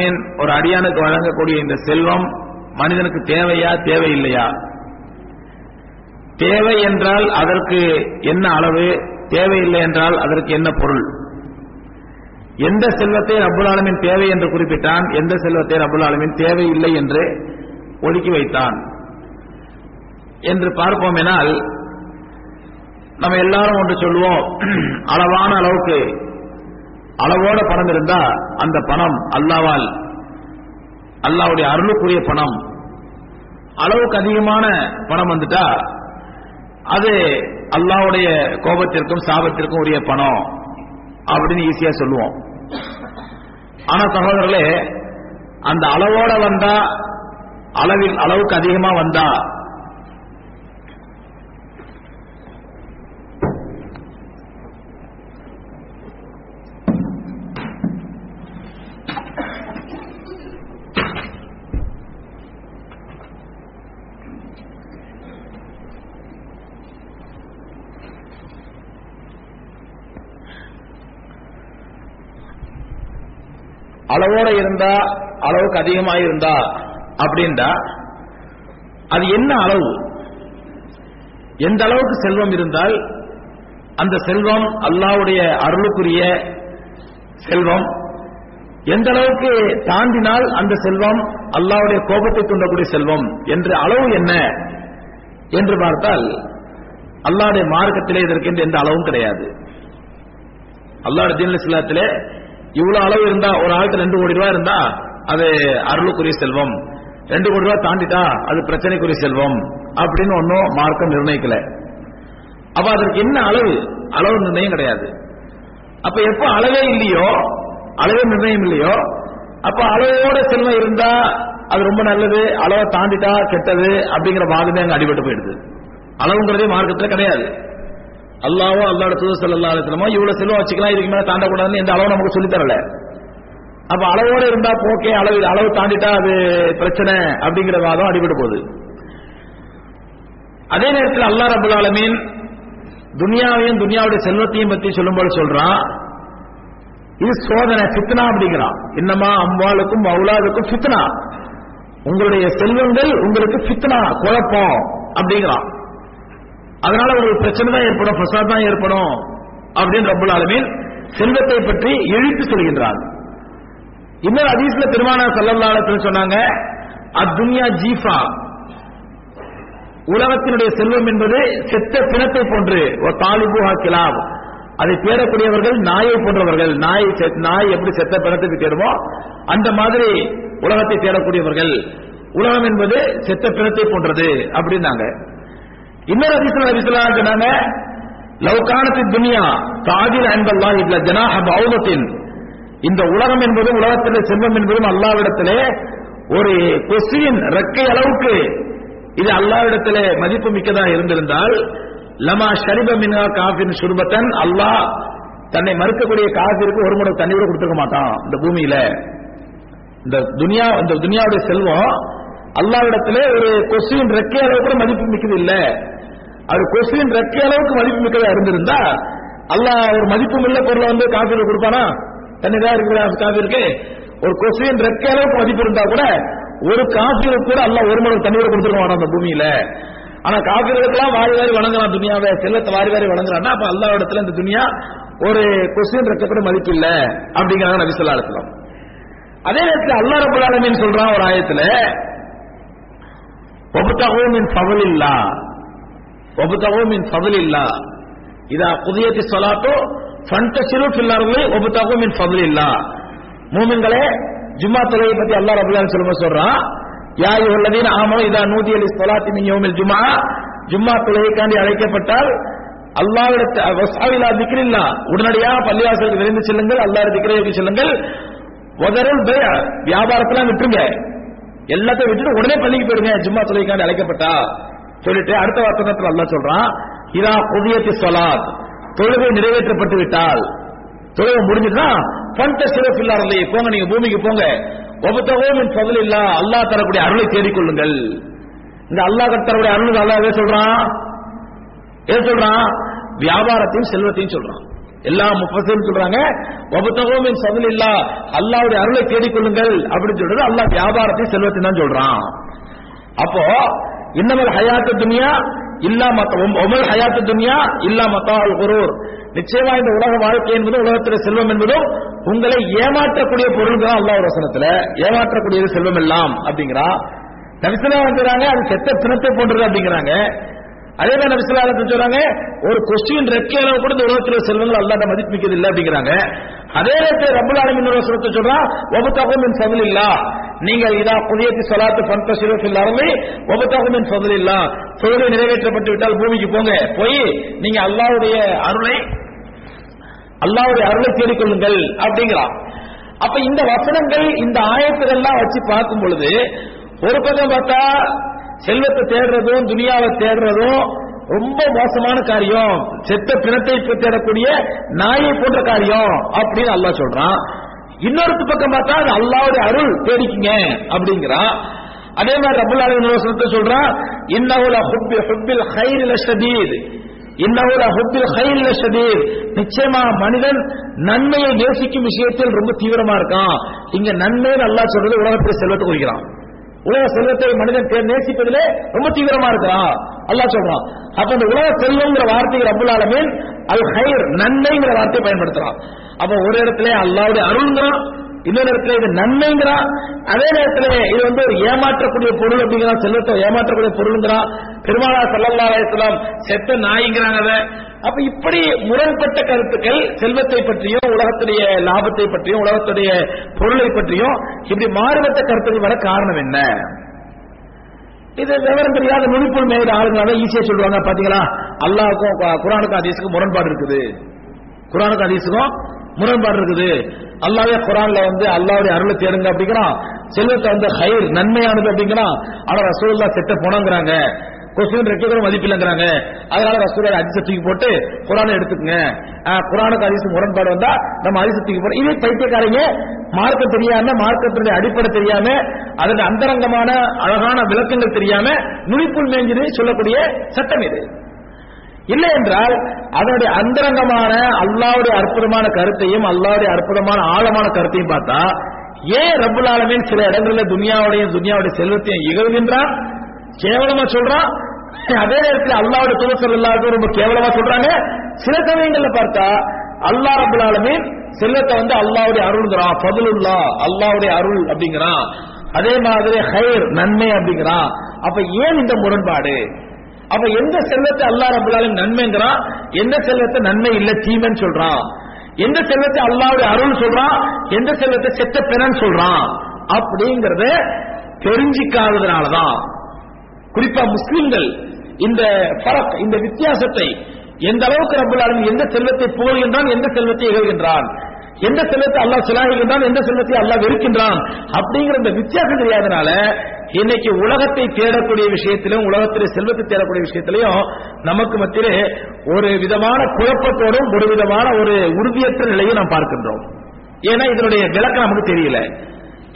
ஆலமீன் ஒரு அடியானுக்கு வழங்கக்கூடிய இந்த செல்வம் மனிதனுக்கு தேவையா தேவையில்லையா? தேவை என்றால் அதற்கு என்ன அளவு தேவையில்லை என்றால் அதற்கு என்ன பொருள்? எந்த செல்வத்தை ரப்புல் ஆலமீன் தேவை என்று குறிப்பிட்டான் எந்த செல்வத்தை ரப்புல் ஆலமீன் தேவையில்லை என்று ஒதுக்கி வைத்தான். என்று பார்ப்போம் பார்ப்போமேனால் நம்ம எல்லாரும் ஒன்று சொல்லுவோம் அளவான அளவுக்கு அளவோட பணம் இருந்தா அந்த பணம் அல்லாவால் அல்லாவுடைய அருளுக்குரிய பணம். அளவுக்கு அதிகமான பணம் வந்துட்டா அது அல்லாவுடைய கோபத்திற்கும் சாபத்திற்கும் உரிய பணம் அப்படின்னு ஈஸியா சொல்லுவோம். ஆனா சகோதரர்களே அந்த அளவோட வந்தா அளவில் அளவுக்கு அதிகமா வந்தா அளவோட இருந்தா அளவுக்கு அதிகமா இருந்தா அப்படின்டா அது என்ன அளவு? எந்த அளவுக்கு செல்வம் இருந்தால் அந்த செல்வம் அல்லாவுடைய அருளுக்குரிய செல்வம். எந்த அளவுக்கு தாண்டினால் அந்த செல்வம் அல்லாவுடைய கோபத்தை தூண்டக்கூடிய செல்வம்? என்ற அளவு என்ன? என்று பார்த்தால் அல்லாவுடைய மார்க்கத்திலே இதற்கென்று எந்த அளவும் கிடையாது. அல்லாவுடைய தீன் இஸ்லாத்திலே இவ்வளவு அளவு இருந்தா ஒரு ஆளுக்கு ரெண்டு கோடி ரூபாய் இருந்தா அது அருளுக்குரிய செல்வம். ரெண்டு கோடி ரூபாய் தாண்டிட்டா அது பிரச்சனைக்குரிய செல்வம். அப்படின்னு ஒன்னும் மார்க்கம் நிர்ணயிக்கல. அப்ப அதற்கு என்ன அளவு? அளவு நிர்ணயம் கிடையாது. அப்ப எப்ப அளவே இல்லையோ அளவே நிர்ணயம் இல்லையோ அப்ப அளவோட செல்வம் இருந்தா அது ரொம்ப நல்லது அளவை தாண்டிட்டா கெட்டது அப்படிங்கிற வாதமே அங்க அடிபட்டு போயிடுது. அளவுங்கிறதே மார்க்கத்துல கிடையாது. அல்லாவோ அல்லாட தூதர் சல்லா அலுவலமோ இவ்வளவு செல்வம் வச்சுக்கலாம் இதுக்கு மேல தாண்டக்கூடாதுன்னு எந்த அளவு நமக்கு சொல்லி தரல. அப்ப அளவோட இருந்தா போக்கே அளவு அளவு தாண்டிட்டா அது பிரச்சனை அப்படிங்கிற வாதம் அடிபட்டு போகுது. அதே நேரத்தில் அல்லா ரபுல் ஆலமீன் துனியாவையும் துனியாவுடைய செல்வத்தையும் பத்தி சொல்லும்போது சொல்றான் இது சோதனை சித்தனா அப்படிங்கிறான். என்னமா அம்பாளுக்கும் அவுலாதுக்கும் சித்தனா உங்களுடைய செல்வங்கள் உங்களுக்கு சித்தனா குழப்பம் அப்படிங்கிறான். அதனால ஒரு பிரச்சனை தான் ஏற்படும் பிரசாத் தான் ஏற்படும் அப்படின்னு ரபுல் ஆலமீன் செல்வத்தை பற்றி இழுத்து சொல்கின்றார். இன்னொரு அதீஸ்ல திருமண சல்லல்லாஹு சொன்னாங்க அத்துன்யா ஜீஃபா. உலகத்தினுடைய செல்வம் என்பது செத்த பிணத்தை போன்று ஒரு தாலிபுஹா கிலாப். அதை தேடக்கூடியவர்கள் நாயை போன்றவர்கள் நாய் நாய் எப்படி செத்த பிணத்துக்கு தேடுமோ அந்த மாதிரி உலகத்தை தேடக்கூடியவர்கள். உலகம் என்பது செத்த பிணத்தை போன்றது அப்படின்னாங்க. இன்னொரு அதிசல அதிசலா சொன்னாங்க லவ்கானத்து துனியா தாஜில் அன்பல்லா இல்ல ஜனாஹ பௌதத்தின். இந்த உலகம் என்பதும் உலகத்திலே செல்வம் என்பதும் அல்லாவிடத்திலே ஒரு கொஸ்டின் ரெக்கை அளவுக்கு இது அல்லாவிடத்திலே மதிப்பு மிக்கதா இருந்திருந்தால் லமா ஷரிப மின்ஹா காஃபின் சுருபத்தன் அல்லாஹ் தன்னை மறுக்கக்கூடிய காஃபிற்கு ஒரு முறை தண்ணி கூட கொடுத்துருக்க மாட்டான். இந்த பூமியில இந்த துனியா இந்த துனியாவுடைய செல்வம் அல்லாவிடத்திலே ஒரு கொஸ்டின் ரெக்கை அளவு கூட மதிப்பு மிக்கது இல்ல. அது கொஸ்டின் ரெக்கை அளவுக்கு மதிப்பு மிக்கதா இருந்திருந்தா அல்லாஹ் ஒரு மதிப்பும் உள்ள பொருளை வந்து காஃபிற்கு கொடுப்பானா? தண்ணிதான் இருக்கிற காஃபிற்கு ஒரு கொஸ்டின் ரெக்கை அளவுக்கு மதிப்பு இருந்தா கூட ஒரு காஃபிற்கு கூட அல்லாஹ் ஒரு மணி தண்ணி கொடுத்துருவான் கொடுத்துருக்க மாட்டான் அந்த பூமியில. ஆனா காஃபிர்களுக்கெல்லாம் வாரி வாரி வணங்குறான் துனியாவை செல்லத்தை வாரி வாரி வணங்குறான்னா அப்ப அல்லா இடத்துல இந்த துணியா ஒரு கொஸ்டின் ரெக்க கூட மதிப்பு இல்ல அப்படிங்கிறாங்க நபிசல்லா இடத்துல அதே நேரத்தில் அல்லாஹ் ரப்பல் சொல்றான் ஒரு ஆயத்துல ஒபுத்தகோமின் பவல் இல்லா ஒபுத்தகோமின் பவல் இல்லா இதா புதியத்தி சொலாத்தோ ஃபன்டசிரு ஃபில்லார்களே ஒபுத்தகோமின் பவல் இல்லா மூமின்களே ஜும்மா தொலையை பத்தி அல்லா ரபுல்லான்னு சொல்லும்போது சொல்றான் யாய் உள்ளதீன் ஆமோ இதா நூத்தி அலி சொலாத்தி நீங்க யோமில் ஜுமா ஜும்மா தொழுகைக்காண்டி அழைக்கப்பட்டால் அல்லாவிடத்தில் திக்ரில்லா. உடனடியாக பள்ளிவாசலுக்கு விரைந்து செல்லுங்கள். அல்லாஹ் திக்ரேவுக்கு செல்லுங்கள். வியாபாரத்தெல்லாம் விட்டுருங்க. எல்லாத்தையும் விட்டுட்டு உடனே பள்ளிக்கு போயிடுங்க. ஜும்மா தொழுகைக்காண்டி அழைக்கப்பட்டா. சொல்லிட்டு அடுத்த வார்த்தை அல்ல சொல்றான். இதா புதியத்தி சொலாத் தொழுகை நிறைவேற்றப்பட்டு விட்டால். தொழுகை முடிஞ்சுட்டா பண்ட சிறப்பு இல்லாதே போங்க நீங்க பூமிக்கு போங்க. ஒபத்தகோமின் பதில் இல்ல அல்லாஹ் தரக்கூடிய அருளை தேடிக்கொள்ளுங்கள் இந்த அல்லாஹ் தரக்கூடிய அருள் அல்லாஹ் சொல்றான்? ஏன் சொல்றான்? வியாபாரத்தையும் செல்வத்தையும் சொல்றான். எல்லா முப்பசையும் சொல்றாங்க ஒபத்தகவும் என் சதில் இல்லா அல்லாவுடைய அருளை தேடிக்கொள்ளுங்கள் அப்படின்னு சொல்றது அல்லா வியாபாரத்தை செல்வத்தை தான் சொல்றான். அப்போ இன்னமல் ஹயாத்து துனியா இல்லா மத்த ஒமல் ஹயாத்து துனியா இல்லா மத்தால் குரூர். நிச்சயமா இந்த உலக வாழ்க்கை என்பது உலகத்தில் செல்வம் என்பதும் உங்களை ஏமாற்றக்கூடிய பொருள்கள் அல்லாஹ் வசனத்துல ஏமாற்றக்கூடியது செல்வம் எல்லாம் அப்படிங்கிறா. நபிசுல்லா வந்துறாங்க அது செத்த பிணத்தை போன்றது அப்படிங்கிறாங்க. அதே மாதிரி நபிசுல்லாலத்தில் சொல்றாங்க ஒரு கொஸ்டின் ரெக்கை அளவு கூட உலகத்தில் செல்வங்கள் அல்லாத மதிப்பிக்கிறது இல்லை அப்படிங்கிறாங்க. அதே நேரத்தில் ரபுல் ஆலமின் சொல்றத சொல்றா என் பதில் இல்லா நீங்கள் இதா புதியத்தி சொல்லாத்து பண்பசிரோசில் அருமை என் பதில் இல்லா தொழிலை நிறைவேற்றப்பட்டு விட்டால் பூமிக்கு போங்க. போய் நீங்க அல்லாவுடைய அருளை அல்லாவுடைய அருளை தேடிக்கொள்ளுங்கள் அப்படிங்கிறான். அப்ப இந்த வசனங்கள் இந்த ஆயத்துகள்லாம் வச்சு பார்க்கும் பொழுது ஒரு பக்கம் பார்த்தா செல்வத்தை தேடுறதும் துனியாவை தேடுறதும் ரொம்ப மோசமான காரியம். செத்த பிணத்தை தேடக்கூடிய நாயை போன்ற காரியம் அப்படின்னு அல்லாஹ் சொல்றான். இன்னொரு பக்கம் பார்த்தா அது அல்லாவுடைய அருள் தேடிக்குங்க அப்படிங்கிறான். அதே மாதிரி ரபுல் ஆலமின் சொல்றான் இன்னவுல ஹுப்பி ஹுப்பில் ஹைரில் ஷதீத். இன்னவுல ஹுப்பில் ஹைரில் ஷதீத். நிச்சயமா மனிதன் நன்மையை நேசிக்கும் விஷயத்தில் ரொம்ப தீவிரமா இருக்கான். இங்க நன்மை நல்லா சொல்றது உலகத்தில் செல்வத்தை குறிக்கிறான். உலக செல்வத்தை மனிதன் நேசிப்பதிலே ரொம்ப தீவிரமா இருக்கிறான். அல்லாஹ் சொல்றான். அப்ப இந்த உலக செல்வங்கிற வார்த்தைகள் ரப்புல் ஆலமீன் அல் ஹைர் நன்மைங்கிற வார்த்தையை பயன்படுத்துறான். அப்ப ஒரு இடத்துல அல்லாவுடைய அருள்ங்கிறான் இன்னொரு இடத்துல இது நன்மைங்கிறான். அதே நேரத்துல இது வந்து ஒரு ஏமாற்றக்கூடிய பொருள் அப்படிங்கிறான் செல்வத்தை ஏமாற்றக்கூடிய பொருள்ங்கிறான். பெருமாளா சல்லா அலைஹிஸ்ஸலாம் செத்த நாய்ங்கிறாங்க அதை. அப்ப இப்படி முரண்பட்ட கருத்துக்கள் செல்வத்தை பற்றியும் உலகத்துடைய லாபத்தை பற்றியும் உலகத்துடைய பொருளை பற்றியும் இப்படி மாறுபட்ட கருத்துக்கள் வர காரணம் என்ன? இது விவரம் தெரியாத நுனிப்புள் மேல ஆளுங்களால ஈஸியா சொல்லுவாங்க. பாத்தீங்களா? அல்லாவுக்கும் குரானுக்கும் அதிசக்கும் முரண்பாடு இருக்குது. குரானுக்கும் அதிசக்கும் முரண்பாடு இருக்குது. அல்லாவே குரான்ல வந்து அல்லாவுடைய அருளை தேடுங்க அப்படிங்கிறான். செல்வத்தை வந்து ஹைர் நன்மையானது அப்படிங்கிறான். ஆனா ரசூல்லா செத்த போனங்கிறாங்க கொஸ்டின் ரெக்க மதிப்பில்லைங்கிறாங்க. அதனால ரசூலுல்லாஹ் ஹதீஸை தூக்கி போட்டு குர்ஆனை எடுத்துக்கங்க. ஆஹ், குர்ஆனுக்கு முரண்பாடு வந்தா நம்ம ஹதீஸை தூக்கி போறோம் இதே பைத்தியக்காரங்க மார்க்கம் தெரியாம மார்க்கத்தினுடைய அடிப்படை தெரியாம அதன் அந்தரங்கமான அழகான விளக்கங்கள் தெரியாம நுழிப்புள் மேஞ்சிரு சொல்லக்கூடிய சட்டம் இது. இல்லை என்றால் அதனுடைய அந்தரங்கமான அல்லாவுடைய அற்புதமான கருத்தையும் அல்லாவுடைய அற்புதமான ஆழமான கருத்தையும் பார்த்தா ஏன் ரபுல் ஆலமின் சில இடங்களில் துனியாவுடையும் துனியாவுடைய செல்வத்தையும் இகழ்கின்றான் கேவலமா சொல்றான் அதே நேரத்தில் அல்லாவோட துவசல் எல்லாருக்கும் ரொம்ப கேவலமா சொல்றாங்க. சில சமயங்கள்ல பார்த்தா அல்லா ரப்புல் ஆலமீன் செல்வத்தை வந்து அல்லாவுடைய அருள்ங்கிறான். ஃபதுலுல்லா அல்லாவுடைய அருள் அப்படிங்கிறான். அதே மாதிரி ஹைர் நன்மை அப்படிங்கிறான். அப்ப ஏன் இந்த முரண்பாடு? அப்ப எந்த செல்வத்தை அல்லாஹ் ரப்பல் நன்மைங்கிறான்? எந்த செல்வத்தை நன்மை இல்ல தீமைன்னு சொல்றான். எந்த செல்வத்தை அல்லாவுடைய அருள் சொல்றான்? எந்த செல்வத்தை செத்த பெறன்னு சொல்றான். அப்படிங்கறத தெரிஞ்சிக்காததுனாலதான் குறிப்பா முஸ்லிம்கள் இந்த ஃபரக் இந்த வித்தியாசத்தை எந்த அளவுக்கு ரப்பல் எந்த செல்வத்தை புகழ்கின்றான் எந்த செல்வத்தை இகழ்கின்றான் எந்த செல்வத்தை அல்லாஹ் சிலாகின்றான் எந்த செல்வத்தை அல்லாஹ் வெறுக்கின்றான் அப்படிங்கிற இந்த வித்தியாசம் தெரியாதனால இன்னைக்கு உலகத்தை தேடக்கூடிய விஷயத்திலும் உலகத்திலே செல்வத்தை தேடக்கூடிய விஷயத்திலையும் நமக்கு மத்தியிலே ஒரு விதமான குழப்பத்தோடும் ஒரு விதமான ஒரு உறுதியற்ற நிலையை நாம் பார்க்கின்றோம். ஏன்னா இதனுடைய விளக்கம் நமக்கு தெரியல.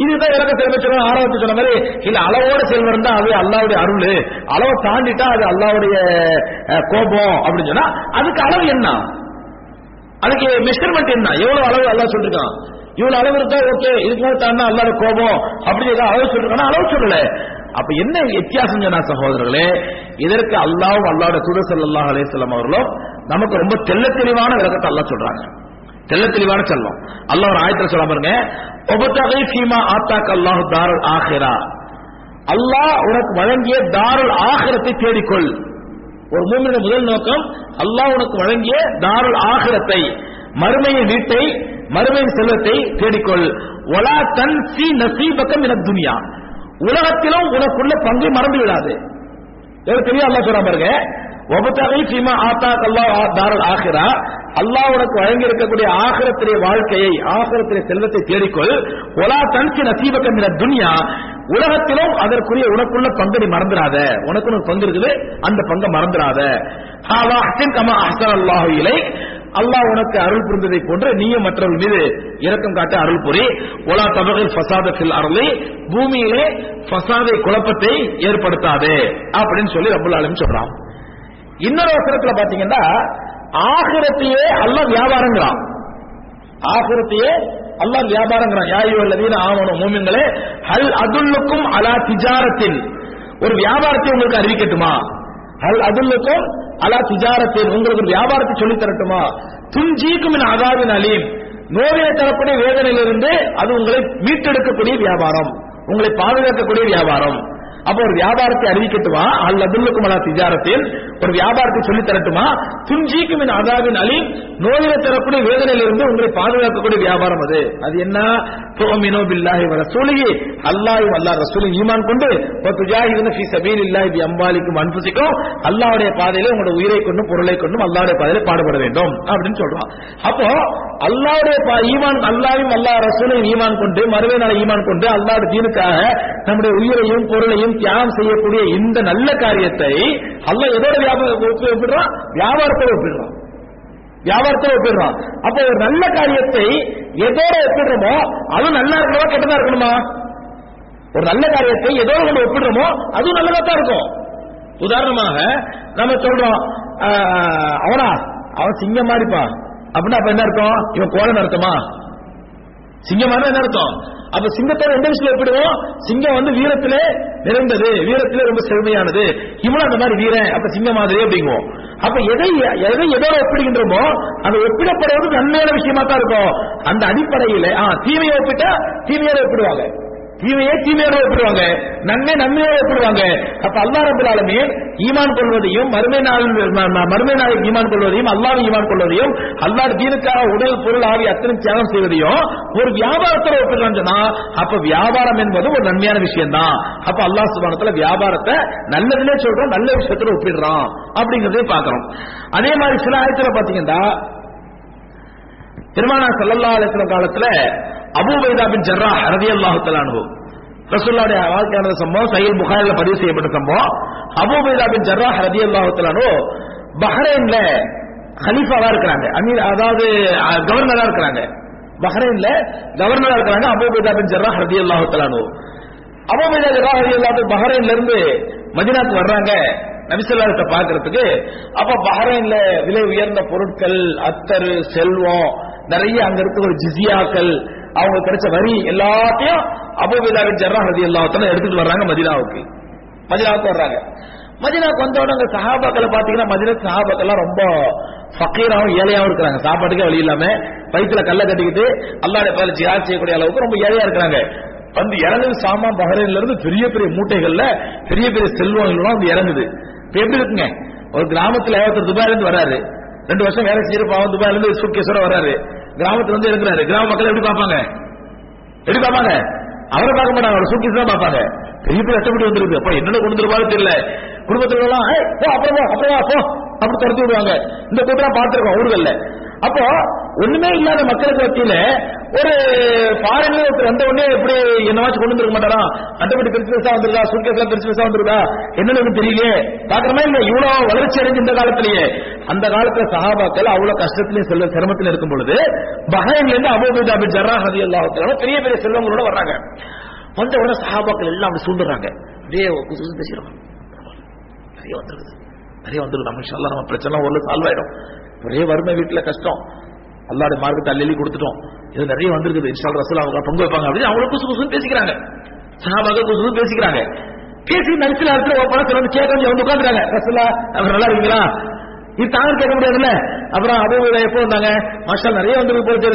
இதுதான் இறக்க செல்வ சொல்லுவோம் சொன்ன மாதிரி இல்ல அளவோட செல்வம் இருந்தா அது அல்லாவுடைய அருள். அளவை தாண்டிட்டா அது அல்லாவுடைய கோபம் அப்படின்னு சொன்னா அதுக்கு அளவு என்ன? அதுக்கு மெஷர்மெண்ட் என்ன? எவ்வளவு அளவு அல்லாஹ் சொல்லிருக்கான்? இவ்வளவு அளவு இருந்தா ஓகே இதுக்கு மேல தாண்டா அல்லாத கோபம் அப்படின்னு அளவு சொல்லிருக்கானா? அளவு சொல்லல. அப்ப என்ன வித்தியாசம் சொன்னா சகோதரர்களே இதற்கு அல்லாவும் அல்லாவோட தூதர் அல்லாஹ் அலேஸ்லாம் அவர்களும் நமக்கு ரொம்ப தெல்ல தெளிவான விளக்கத்தை அல்லாஹ் சொல்றாங்க. தெல்ல தெளிவான செல்லம் அல்லாஹ் ஒரு ஆயத்தில் சொல்ல பாருங்க ஒபத்தகை சீமா ஆத்தாக் அல்லாஹ் தாருல் ஆஹிரா அல்லாஹ் உனக்கு வழங்கிய தாருல் ஆகிரத்தை தேடிக்கொள். ஒரு மூமின முதல் நோக்கம் அல்லாஹ் உனக்கு வழங்கிய தாருல் ஆகிரத்தை மறுமையின் வீட்டை மறுமையின் செல்வத்தை தேடிக்கொள். ஒலா தன் சி நசீபக்கம் என துனியா. உலகத்திலும் உனக்குள்ள பங்கை மறந்து விடாது எவ்வளவு தெரியும் அல்லாஹ் சொல்றான் பாருங்க? ஒபத்தகை சீமா ஆத்தா அல்லாஹ் தாரல் ஆகிரா அல்லாஹ் உனக்கு வழங்கி இருக்கக்கூடிய ஆகிரத்திலே வாழ்க்கையை ஆகரத்திலே செல்வத்தை தேடிக்கொள். ஒலா தனிச்சு நசீபக்க மின துனியா உலகத்திலும் அதற்குரிய உனக்குள்ள பங்கை நீ மறந்துடாத. உனக்கு ஒரு பங்கு இருக்குது அந்த பங்கை மறந்துடாத. அல்லாஹு இலை அல்லாஹ் உனக்கு அருள் புரிந்ததை போன்று நீயும் மற்றவர்கள் மீது இரக்கம் காட்ட அருள் புரி. ஒலா தபகில் ஃபசாதத்தில் அருளை பூமியிலே ஃபசாதை குழப்பத்தை ஏற்படுத்தாதே. அப்படின்னு சொல்லி ரப்புல் ஆலமீன் சொல்றான். இன்னொரு வசனத்துல பாத்தீங்கன்னா ஆகிரத்தையே அல்லாஹ் வியாபாரங்கிறான். ஆகிரத்தையே அல்லாஹ் வியாபாரங்கிறான். யாயோ அல்லதீன ஆவணும் மூமிங்களே ஹல் அதுல்லுக்கும் அலா திஜாரத்தின். ஒரு வியாபாரத்தை உங்களுக்கு அறிவிக்கட்டுமா? ஹல் அதுல்லுக்கும் அலா திஜாரத்தின். உங்களுக்கு ஒரு வியாபாரத்தை சொல்லித் தரட்டுமா? துஞ்சிக்கும் என் அலீம். நோயை தரக்கூடிய வேதனையிலிருந்து அது உங்களை மீட்டெடுக்கக்கூடிய வியாபாரம். உங்களை பாதுகாக்கக்கூடிய வியாபாரம். அப்போ ஒரு வியாபாரத்தை அறிவிக்கட்டுமா? அல்ல திஜாரத்தில் ஒரு வியாபாரத்தை சொல்லி தரட்டுமா? துஞ்சிக்கும் என் அதாவின் அலி நோயில தரக்கூடிய வேதனையிலிருந்து உங்களை பாதுகாக்கக்கூடிய வியாபாரம் அது. அது என்ன? துஅமினு பில்லாஹி வ ரசூலிஹி. அல்லாஹ் ஈமான் கொண்டு ஒரு துஜாஹிதுன ஃபீ இல்லா இது அம்பாலிக்கும் அன்புசிக்கும் அல்லாவுடைய பாதையில உங்களோட உயிரை கொண்டும் பொருளை கொண்டும் அல்லாவுடைய பாதையில பாடுபட வேண்டும் அப்படின்னு சொல்றான். அப்போ அல்லாவுடைய பா- ஈமான் அல்லாவையும் அல்லாஹ் ரசூலையும் ஈமான் கொண்டு மறுவே நாளை ஈமான் கொண்டு அல்லாவுடைய தீனுக்காக நம்முடைய உயிரையும் பொருளையும் தியாகம் செய்யக்கூடிய இந்த நல்ல காரியத்தை அல்ல எதோட வியாபாரம் ஒப்பிடுறான்? வியாபாரத்தோட ஒப்பிடுறான். வியாபாரத்தோட ஒப்பிடுறான். அப்போ ஒரு நல்ல காரியத்தை எதோட ஒப்பிடுறோமோ அது நல்லா இருக்கணுமா கெட்டதா இருக்கணுமா? ஒரு நல்ல காரியத்தை எதோட கொண்டு ஒப்பிடுறோமோ அதுவும் நல்லதா தான் இருக்கும். உதாரணமாக நம்ம சொல்றோம் ஆஹ், அவனா அவன் சிங்கம் மாதிரிப்பான் அப்படின்னா அப்ப என்ன அர்த்தம் இவன் கோலம் அர்த்தமா சிங்கம் என்ன அர்த்தம்? அப்ப சிங்கத்தோட எந்த விஷயம் ஒப்பிடுவோம்? சிங்கம் வந்து வீரத்திலே நிறைந்தது. வீரத்திலே ரொம்ப செழுமையானது. இவனும் அந்த மாதிரி வீரன். அப்ப சிங்கம் மாதிரி அப்படிங்குவோம். அப்ப எதை எதை எதோட ஒப்பிடுகின்றோமோ அந்த ஒப்பிடப்படுவது நன்மையான விஷயமா தான் இருக்கும். அந்த அடிப்படையில ஆ, தீமையை ஒப்பிட்டா தீமையோட ஒப்பிடுவாங்க. தீமையை தீமையோட ஒப்பிடுவாங்க? நன்மை நன்மையோட ஒப்பிடுவாங்க. அப்ப அல்லா ரபுல் ஆலமீன் ஈமான் கொள்வதையும் மறுமை நாள் மறுமை நாளில் ஈமான் கொள்வதையும் அல்லாஹ் ஈமான் கொள்வதையும் அல்லாறு தீனுக்காக உடல் பொருள் ஆவி அத்தனை தியாகம் செய்வதையும் ஒரு வியாபாரத்தோட ஒப்பிடுறான்னு சொன்னா அப்ப வியாபாரம் என்பது ஒரு நன்மையான விஷயம் தான் அப்ப அல்லாஹ் சுபானத்துல வியாபாரத்தை நல்லதுலே சொல்றோம் நல்ல விஷயத்துல ஒப்பிடுறான். அப்படிங்கறதையும் பாக்குறோம் அதே மாதிரி சில ஆயத்துல பாத்தீங்கன்னா பெருமானா செல்லல்லா அலைஹி காலத்துல அபூ பைதா பின் ஜர்ராஹ் ரலியல்லாஹு தஆலா வாழ்க்கையான சம்பவம் சையல் புகாரில் பதிவு செய்யப்பட்ட சம்பவம். அபூ பைதா பின் ஜர்ராஹ் ரலியல்லாஹு தஆலா பஹ்ரைன்ல ஹலீஃபாவா இருக்கிறாங்க. அமீர் அதாவது கவர்னரா இருக்கிறாங்க. பஹ்ரைன்ல கவர்னரா இருக்கிறாங்க அபூ பைதா பின் ஜர்ராஹ் ரலியல்லாஹு தஆலா அன்ஹு. அபூ பைதா ஜர்ராஹ் பஹ்ரைன்ல இருந்து மதினாக்கு வர்றாங்க. நபிசல்லாத்தை பாக்குறதுக்கு அப்ப பஹ்ரைன்ல விலை உயர்ந்த பொருட்கள் அத்தரு செல்வம் நிறைய அங்க இருக்க ஒரு ஜிசியாக்கள் அவங்க கிடைச்ச வரி எல்லாத்தையும் அபுபிதாவின் ஜர்ரா ஹதி எல்லாத்தையும் எடுத்துட்டு வர்றாங்க மதினாவுக்கு. மதினாவுக்கு வர்றாங்க. மதினாவுக்கு வந்த உடனே சஹாபாக்களை பாத்தீங்கன்னா மதினா சஹாபாக்கெல்லாம் ரொம்ப ஃபக்கீராவும் ஏழையாகவும் இருக்கிறாங்க. சாப்பாட்டுக்கே வழி இல்லாம வயிற்றுல கல்ல கட்டிக்கிட்டு அல்லாடைய பேர்ல ஜியார் செய்யக்கூடிய அளவுக்கு ரொம்ப ஏழையா இருக்கிறாங்க. வந்து இறங்குது சாமான் பஹ்ரைன்ல இருந்து பெரிய பெரிய மூட்டைகள்ல பெரிய பெரிய செல்வங்கள்லாம் வந்து இறங்குது. இப்ப எப்படி இருக்குங்க? ஒரு கிராமத்துல ஒருத்தர் துபாயில இருந்து வராரு ரெண்டு வருஷம் வேலை செய்யற பாவம் துபாயில இருந்து சூட்கேஸோட வராரு கிராமத்துல வந்து இருக்கிறாரு கிராம மக்கள் எப்படி பார்ப்பாங்க? எப்படி பார்ப்பாங்க? அவரை பார்க்க மாட்டாங்க அவர் சூட்கேஸ் தான் பார்ப்பாங்க. பெரிய பேர் கஷ்டப்பட்டு வந்திருக்கு. அப்ப என்னென்ன கொண்டு வந்துருப்பாரு தெரியல. குடும்பத்துல எல்லாம் "ஏய், போ அப்புறம் அப்புறம் அப்படி துரத்தி விடுவாங்க. இந்த கூட்டம் பார்த்திருக்கோம் ஊர்கள்ல. அப்போ ஒண்ணுமே இல்லாத மக்களுக்கு மத்தியில ஒரு ஃபாரின்ல ஒருத்தர் வந்த உடனே எப்படி என்னவாச்சும் கொண்டு வந்துருக்க மாட்டாரா? அட்டப்படி பெருசு பெருசா வந்துருக்கா? சுட்கேஸ்ல பெருசு பெருசா வந்துருக்கா? என்னன்னு தெரியல பாக்குறமா இல்ல இவ்வளவு வளர்ச்சி அடைஞ்சு இந்த காலத்திலேயே. அந்த காலத்துல சஹாபாக்கள் அவ்வளவு கஷ்டத்திலையும் செல்ல சிரமத்தில் இருக்கும் பொழுது பஹ்ரைன்ல இருந்து அபூபைதா பின் ஜர்ரா ரலியல்லாஹு பெரிய பெரிய செல்வங்களோட வர்றாங்க. வந்த உடனே சஹாபாக்கள் எல்லாம் அப்படி சூண்டுறாங்க அப்படியே குசு நிறைய வந்துருக்குது. நிறைய வந்துடும். நம்ம இன்ஷா நம்ம பிரச்சனை ஒரு சால்வ் ஆயிடும். ஒரே வறுமை வீட்டுல கஷ்டம். அல்லாடைய மார்க்கத்தை அள்ளி கொடுத்துட்டோம். இது நிறைய வந்திருக்குது. இன்ஷால் ரசூல் அவங்க பங்கு வைப்பாங்க. அப்படின்னு அவங்களும் குசு குசுன்னு பேசிக்கிறாங்க. சஹாபாக்கள் குசு பேசிக்கிறாங்க. பேசி நரிசல் இடத்துல வந்து கேட்க வந்து உட்காந்துறாங்க ரசூலா அவர் நல்லா இருக்கீங்களா? இது தாங்க கேட்க முடியாதுல்ல? அப்புறம் அபூபைதா எப்போ வந்தாங்க? மஷால் நிறைய வந்து போச்சு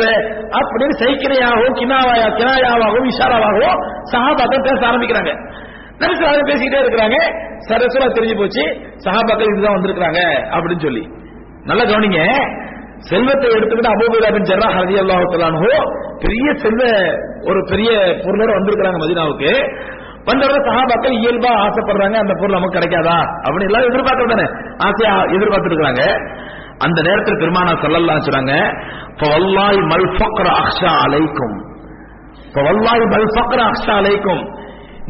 அப்படின்னு சைக்கிரையாகவும் கினாவாயா கினாயாவாகவும் இஷாராவாகவும் சஹாபாக்கள் பேச ஆரம்பிக்கிறாங்க. நபிசுல்லாஹ் பேசிக்கிட்டே இருக்கிறாங்க. சரசுலா தெரிஞ்சு போச்சு. சஹாபாக்கள் இதுதான் வந்திருக்கிறாங்க அப்படின்னு சொல்லி. நல்லா கவனிங்க. செல்வத்தை எடுத்துக்கிட்டு அபூபைதா பின் ஜர்ரா ரலியல்லாஹு அல்லாஹு பெரிய செல்வ ஒரு பெரிய பொருளோட வந்திருக்கிறாங்க மதீனாவுக்கு. வந்தவரை சஹாபாக்கள் இயல்பா ஆசைப்படுறாங்க அந்த பொருள் நமக்கு கிடைக்காதா? அப்படின்னு எல்லாம் எதிர்பார்க்கறது தானே. ஆசையா எதிர்பார்த்துட்டு இருக்காங்க அந்த நேரத்தில் பெருமானா சொல்லலாம் சொல்றாங்க ஃபவல்லாஹி மல் ஃபக்ர அக்ஷா அலைக்கும். வல்லாய் மல் ஃபக்ர அக்ஷா அலைக்கும்.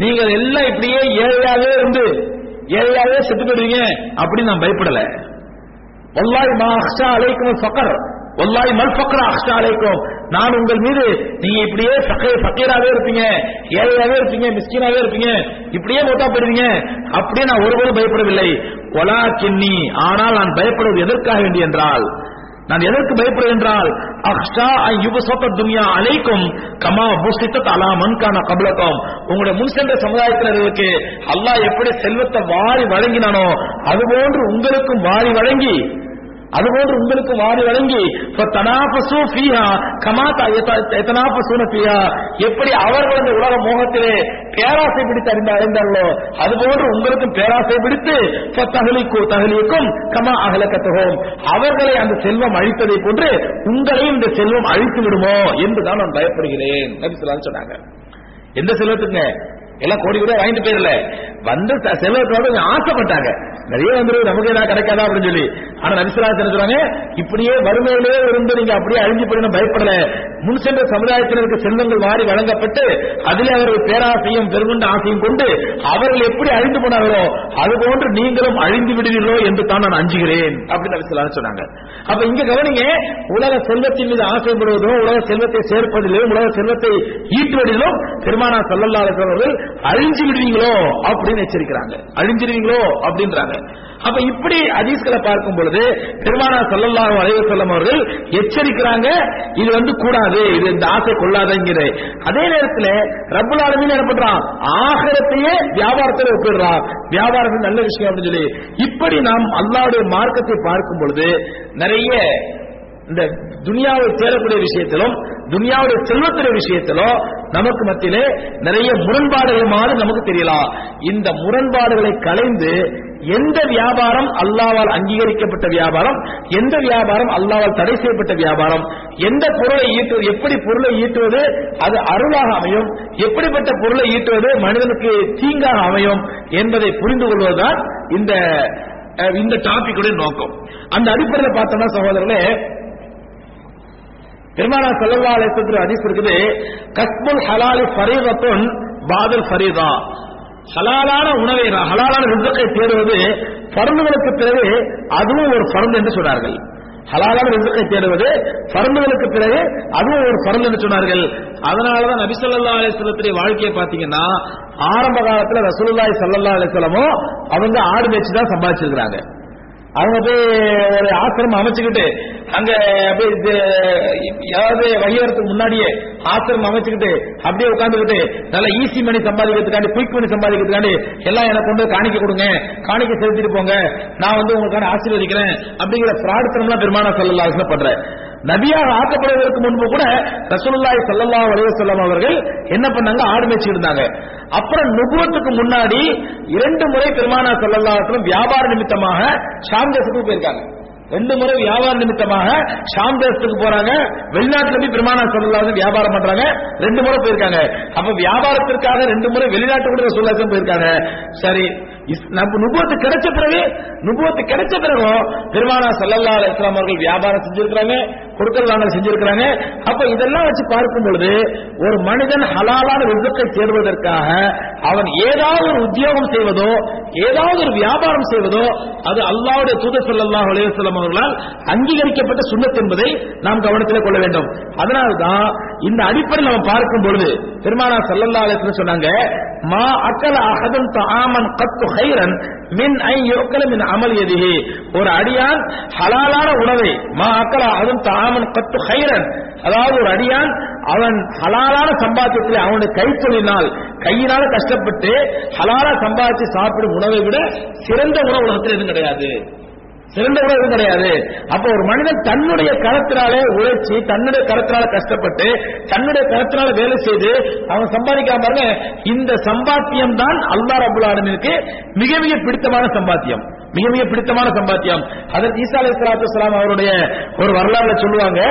நீங்க எல்லாம் இப்படியே ஏழையாவே இருந்து ஏழையாவே செத்து போயிடுவீங்க அப்படின்னு நான் பயப்படல. ஒல்லாய் மா அழைக்கும் அலைக்கும் ஃபக்கர். வல்லாய் மல் ஃபக்ர அக்ஷா அழைக்கும் நான் உங்கள் மீது நீங்க இப்படியே சக்கை ஃபக்கீராவே இருப்பீங்க ஏழையாவே இருப்பீங்க மிஸ்கீனாவே இருப்பீங்க இப்படியே மொத்தா போயிடுவீங்க. அப்படியே நான் ஒருபோதும் பயப்படவில்லை. ஒலா கிண்ணி ஆனால் நான் பயப்படுவது எதற்காக வேண்டி என்றால் நான் எதற்கு பயப்படுவேன் என்றால் அக்ஷா யுபசத்த துன்யா அலைக்கும் கமா புசித்தத் அலா மன்கான கபலக்கம் உங்களுடைய முன் சென்ற சமுதாயத்தினர்களுக்கு அல்லாஹ் எப்படி செல்வத்தை வாரி வழங்கினானோ அதுபோன்று உங்களுக்கும் வாரி வழங்கி அதுபோன்று உங்களுக்கு வாரி வழங்கி கமா எப்படி அவர்கள் இந்த உலக மோகத்திலே பேராசை பிடித்து அறிந்த அறிந்தார்களோ அதுபோன்று உங்களுக்கும் பேராசை பிடித்து தகலிக்கு தகலிக்கும் கமா அகலக்கத்தகோம் அவர்களை அந்த செல்வம் அழித்ததை போன்று உங்களையும் இந்த செல்வம் அழித்து விடுமோ என்றுதான் நான் பயப்படுகிறேன் சொன்னாங்க எந்த செல்வத்துக்கு எல்லாம் கோடி கூட வாங்கிட்டு போயிடல. வந்து த- செல்வத்தோட ஆசைப்பட்டாங்க. நிறைய வந்துடும் நமக்கு ஏதாவது கிடைக்காதா அப்படின்னு சொல்லி. ஆனா நபிசுலா சொல்றாங்க? இப்படியே வறுமையிலேயே இருந்து நீங்க அப்படியே அழிஞ்சு போயிடணும் பயப்படல. முன் சென்ற சமுதாயத்தினருக்கு செல்வங்கள் வாரி வழங்கப்பட்டு அதிலே அவர்கள் பேராசையும் பெருமண்ட ஆசையும் கொண்டு அவர்கள் எப்படி அழிந்து போனார்களோ அதுபோன்று நீங்களும் அழிந்து விடுவீர்களோ என்று தான் நான் அஞ்சுகிறேன் அப்படின்னு நபிசுலா சொன்னாங்க. அப்ப இங்க கவனிங்க உலக செல்வத்தின் மீது ஆசைப்படுவதும் உலக செல்வத்தை சேர்ப்பதிலும் உலக செல்வத்தை ஈட்டுவதிலும் பெருமானா சல்லல்லா அலைஹி அவர்கள் அழிஞ்சு விடுவீங்களோ அப்படின்னு எச்சரிக்கிறாங்க. அழிஞ்சிருவீங்களோ அப்படின்றாங்க. அப்ப இப்படி ஹதீஸ்களை பார்க்கும் பொழுது பெருமானா சல்லல்லாஹு அலைஹி வஸல்லம் அவர்கள் எச்சரிக்கிறாங்க இது வந்து கூடாது இது இந்த ஆசை கொள்ளாதங்கிற. அதே நேரத்தில் ரப்புல் ஆலமின் என்ன பண்றான்? ஆகரத்தையே வியாபாரத்தில் ஒப்பிடுறான். வியாபாரம் நல்ல விஷயம் அப்படின்னு சொல்லி. இப்படி நாம் அல்லாவுடைய மார்க்கத்தை பார்க்கும் பொழுது நிறைய இந்த துனியாவை சேரக்கூடிய விஷயத்திலும் துனியாவுடைய செல்வத்துடைய விஷயத்திலோ நமக்கு மத்தியிலே நிறைய முரண்பாடுகள் மாதிரி நமக்கு தெரியலாம் இந்த முரண்பாடுகளை கலைந்து எந்த வியாபாரம் அல்லாவால் அங்கீகரிக்கப்பட்ட வியாபாரம் எந்த வியாபாரம் அல்லாவால் தடை செய்யப்பட்ட வியாபாரம் எந்த பொருளை ஈட்டுவது எப்படி பொருளை ஈட்டுவது அது அருளாக அமையும் எப்படிப்பட்ட பொருளை ஈட்டுவது மனிதனுக்கு தீங்காக அமையும் என்பதை புரிந்து கொள்வதுதான் இந்த அஹ், இந்த டாபிக்குடைய நோக்கம். அந்த அடிப்படையில் பார்த்தோம்னா சகோதரர்களே பெருமானா செல்லல்லா அலைஹி ஹதீஸ் இருக்குது கஸ்புல் ஹலாலி ஃபரீதத்துன் பாதல் ஃபரீதா. ஹலாலான உணவை ஹலாலான ரிஸ்கை தேடுவது பருந்துகளுக்கு பிறகு அதுவும் ஒரு பருந்து என்று சொன்னார்கள். ஹலாலான ரிஸ்கை தேடுவது பருந்துகளுக்கு பிறகு அதுவும் ஒரு பருந்து என்று சொன்னார்கள். அதனாலதான் நபிசல்லா ஸல்லல்லாஹு வாழ்க்கையை பாத்தீங்கன்னா ஆரம்ப காலத்துல ரசூலுல்லாஹி சல்லா அலிஸ்வலமும் அவங்க ஆடு மேய்ச்சி தான் சம்பாதிச்சிருக்கிறாங்க. அவங்க போய் ஒரு ஆசிரமம் அமைச்சுக்கிட்டு அங்க அப்படியே இது, யாராவது வையறதுக்கு முன்னாடியே ஆசிரமம் அமைச்சுக்கிட்டு அப்படியே உட்காந்துக்கிட்டு நல்ல ஈஸி மணி சம்பாதிக்கிறதுக்காண்டி குயிக் மணி சம்பாதிக்கிறதுக்காண்டி எல்லாம் எனக்கு கொண்டு காணிக்க கொடுங்க. காணிக்க செலுத்திட்டு போங்க. நான் வந்து உங்களுக்கான ஆசீர்வதிக்கிறேன். அப்படிங்கிற பிரார்த்தனை பெருமான சொல்லலாம் பண்றேன் நபியாக ஆக்கப்படுவதற்கு முன்பு கூட ரசூலுல்லாய் சல்லா அலைஹி அவர்கள் என்ன பண்ணாங்க? ஆடு மேய்ச்சி இருந்தாங்க. அப்புறம் நுகுவத்துக்கு முன்னாடி இரண்டு முறை பெருமானா ஸல்லல்லாஹு வியாபார நிமித்தமாக ஷாம் தேசத்துக்கு போயிருக்காங்க. ரெண்டு முறை வியாபார நிமித்தமாக ஷாம் தேசத்துக்கு போறாங்க. வெளிநாட்டுல போய் பெருமானா சொல்லலாம் வியாபாரம் பண்றாங்க. ரெண்டு முறை போயிருக்காங்க. அப்ப வியாபாரத்திற்காக ரெண்டு முறை வெளிநாட்டு கூட ரசூலுல்லாஹி போயிருக்காங்க. சரி நம்ம நுபுவத்து கிடைச்ச பிறகு நுபுவத்து கிடைச்ச பிறகும் பெருமானா சல்லல்லா அலைஹி இஸ்லாம் அவர்கள் வியாபாரம் செஞ்சிருக்கிறாங்க கொடுக்கல் வாங்கல் செஞ்சிருக்கிறாங்க. அப்ப இதெல்லாம் வச்சு பார்க்கும் பொழுது ஒரு மனிதன் ஹலாலான ரிசுக்கை தேடுவதற்காக அவன் ஏதாவது ஒரு உத்தியோகம் செய்வதோ ஏதாவது ஒரு வியாபாரம் செய்வதோ அது அல்லாவுடைய தூத ஸல்லல்லாஹு அலையம் அவர்களால் அங்கீகரிக்கப்பட்ட சுண்ணத் என்பதை நாம் கவனத்தில் கொள்ள வேண்டும். அதனால்தான் இந்த அடிப்படையில் நம்ம பார்க்கும் பொழுது பெருமானா சல்லல்லா அலைஹி சொன்னாங்க மா அக்கல அஹதுன் தாமன் கத்து ஹைரன் மின் ஐ யோக்கல மின் அமல் எதிகே. ஒரு அடியான் ஹலாலான உணவை மா அக்கலா அஹதுன் தாமன் கத்து ஹைரன் அதாவது ஒரு அடியான் அவன் ஹலாலான சம்பாத்தியத்தில் அவனுடைய கைத்தொழினால் கையினால கஷ்டப்பட்டு ஹலாலா சம்பாதிச்சு சாப்பிடும் உணவை விட சிறந்த உணவு உலகத்தில் எதுவும் கிடையாது. சிறந்த உணவு எதுவும் கிடையாது. அப்ப ஒரு மனிதன் தன்னுடைய கரத்தினாலே உழைச்சி தன்னுடைய கரத்தினால கஷ்டப்பட்டு தன்னுடைய கரத்தினால வேலை செய்து அவன் சம்பாதிக்காம பாருங்க இந்த சம்பாத்தியம் தான் அல்லாஹ் ரபுல் ஆலமீனுக்கு மிக மிக பிடித்தமான சம்பாத்தியம். மிக மிக பிடித்தமான சம்பாத்தியம். அதற்கு ஈசா அலி சலாத்து இஸ்லாம் அவருடைய ஒரு வரலாறுல சொல்லுவாங்க.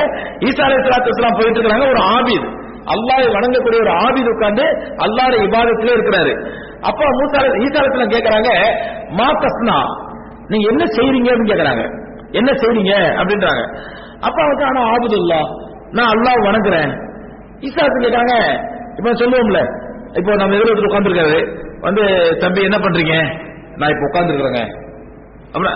ஈசா அலி சலாத்து இஸ்லாம் போயிட்டு இருக்காங்க ஒரு ஆபீர் அல்லாஹ்வை வணங்கக்கூடிய ஒரு ஆபீர் உட்கார்ந்து அல்லாஹ்வுடைய இபாதத்திலே இருக்கிறாரு. அப்ப மூசா ஈசாலத்துல ஈசா மா கஸ்னா நீங்க என்ன செய்றீங்க அப்படின்னு கேக்குறாங்க. என்ன செய்றீங்க? அப்படின்றாங்க. அப்ப அவருக்கு ஆனா ஆபுதுல்லா நான் அல்லாஹ் வணங்குறேன். ஈசாத்து கேக்குறாங்க இப்ப சொல்லுவோம்ல இப்போ நம்ம எதிரோட்டு உட்காந்துருக்காரு வந்து தம்பி என்ன பண்றீங்க? நான் இப்ப உட்காந்துருக்குறேங்க அப்படின்னா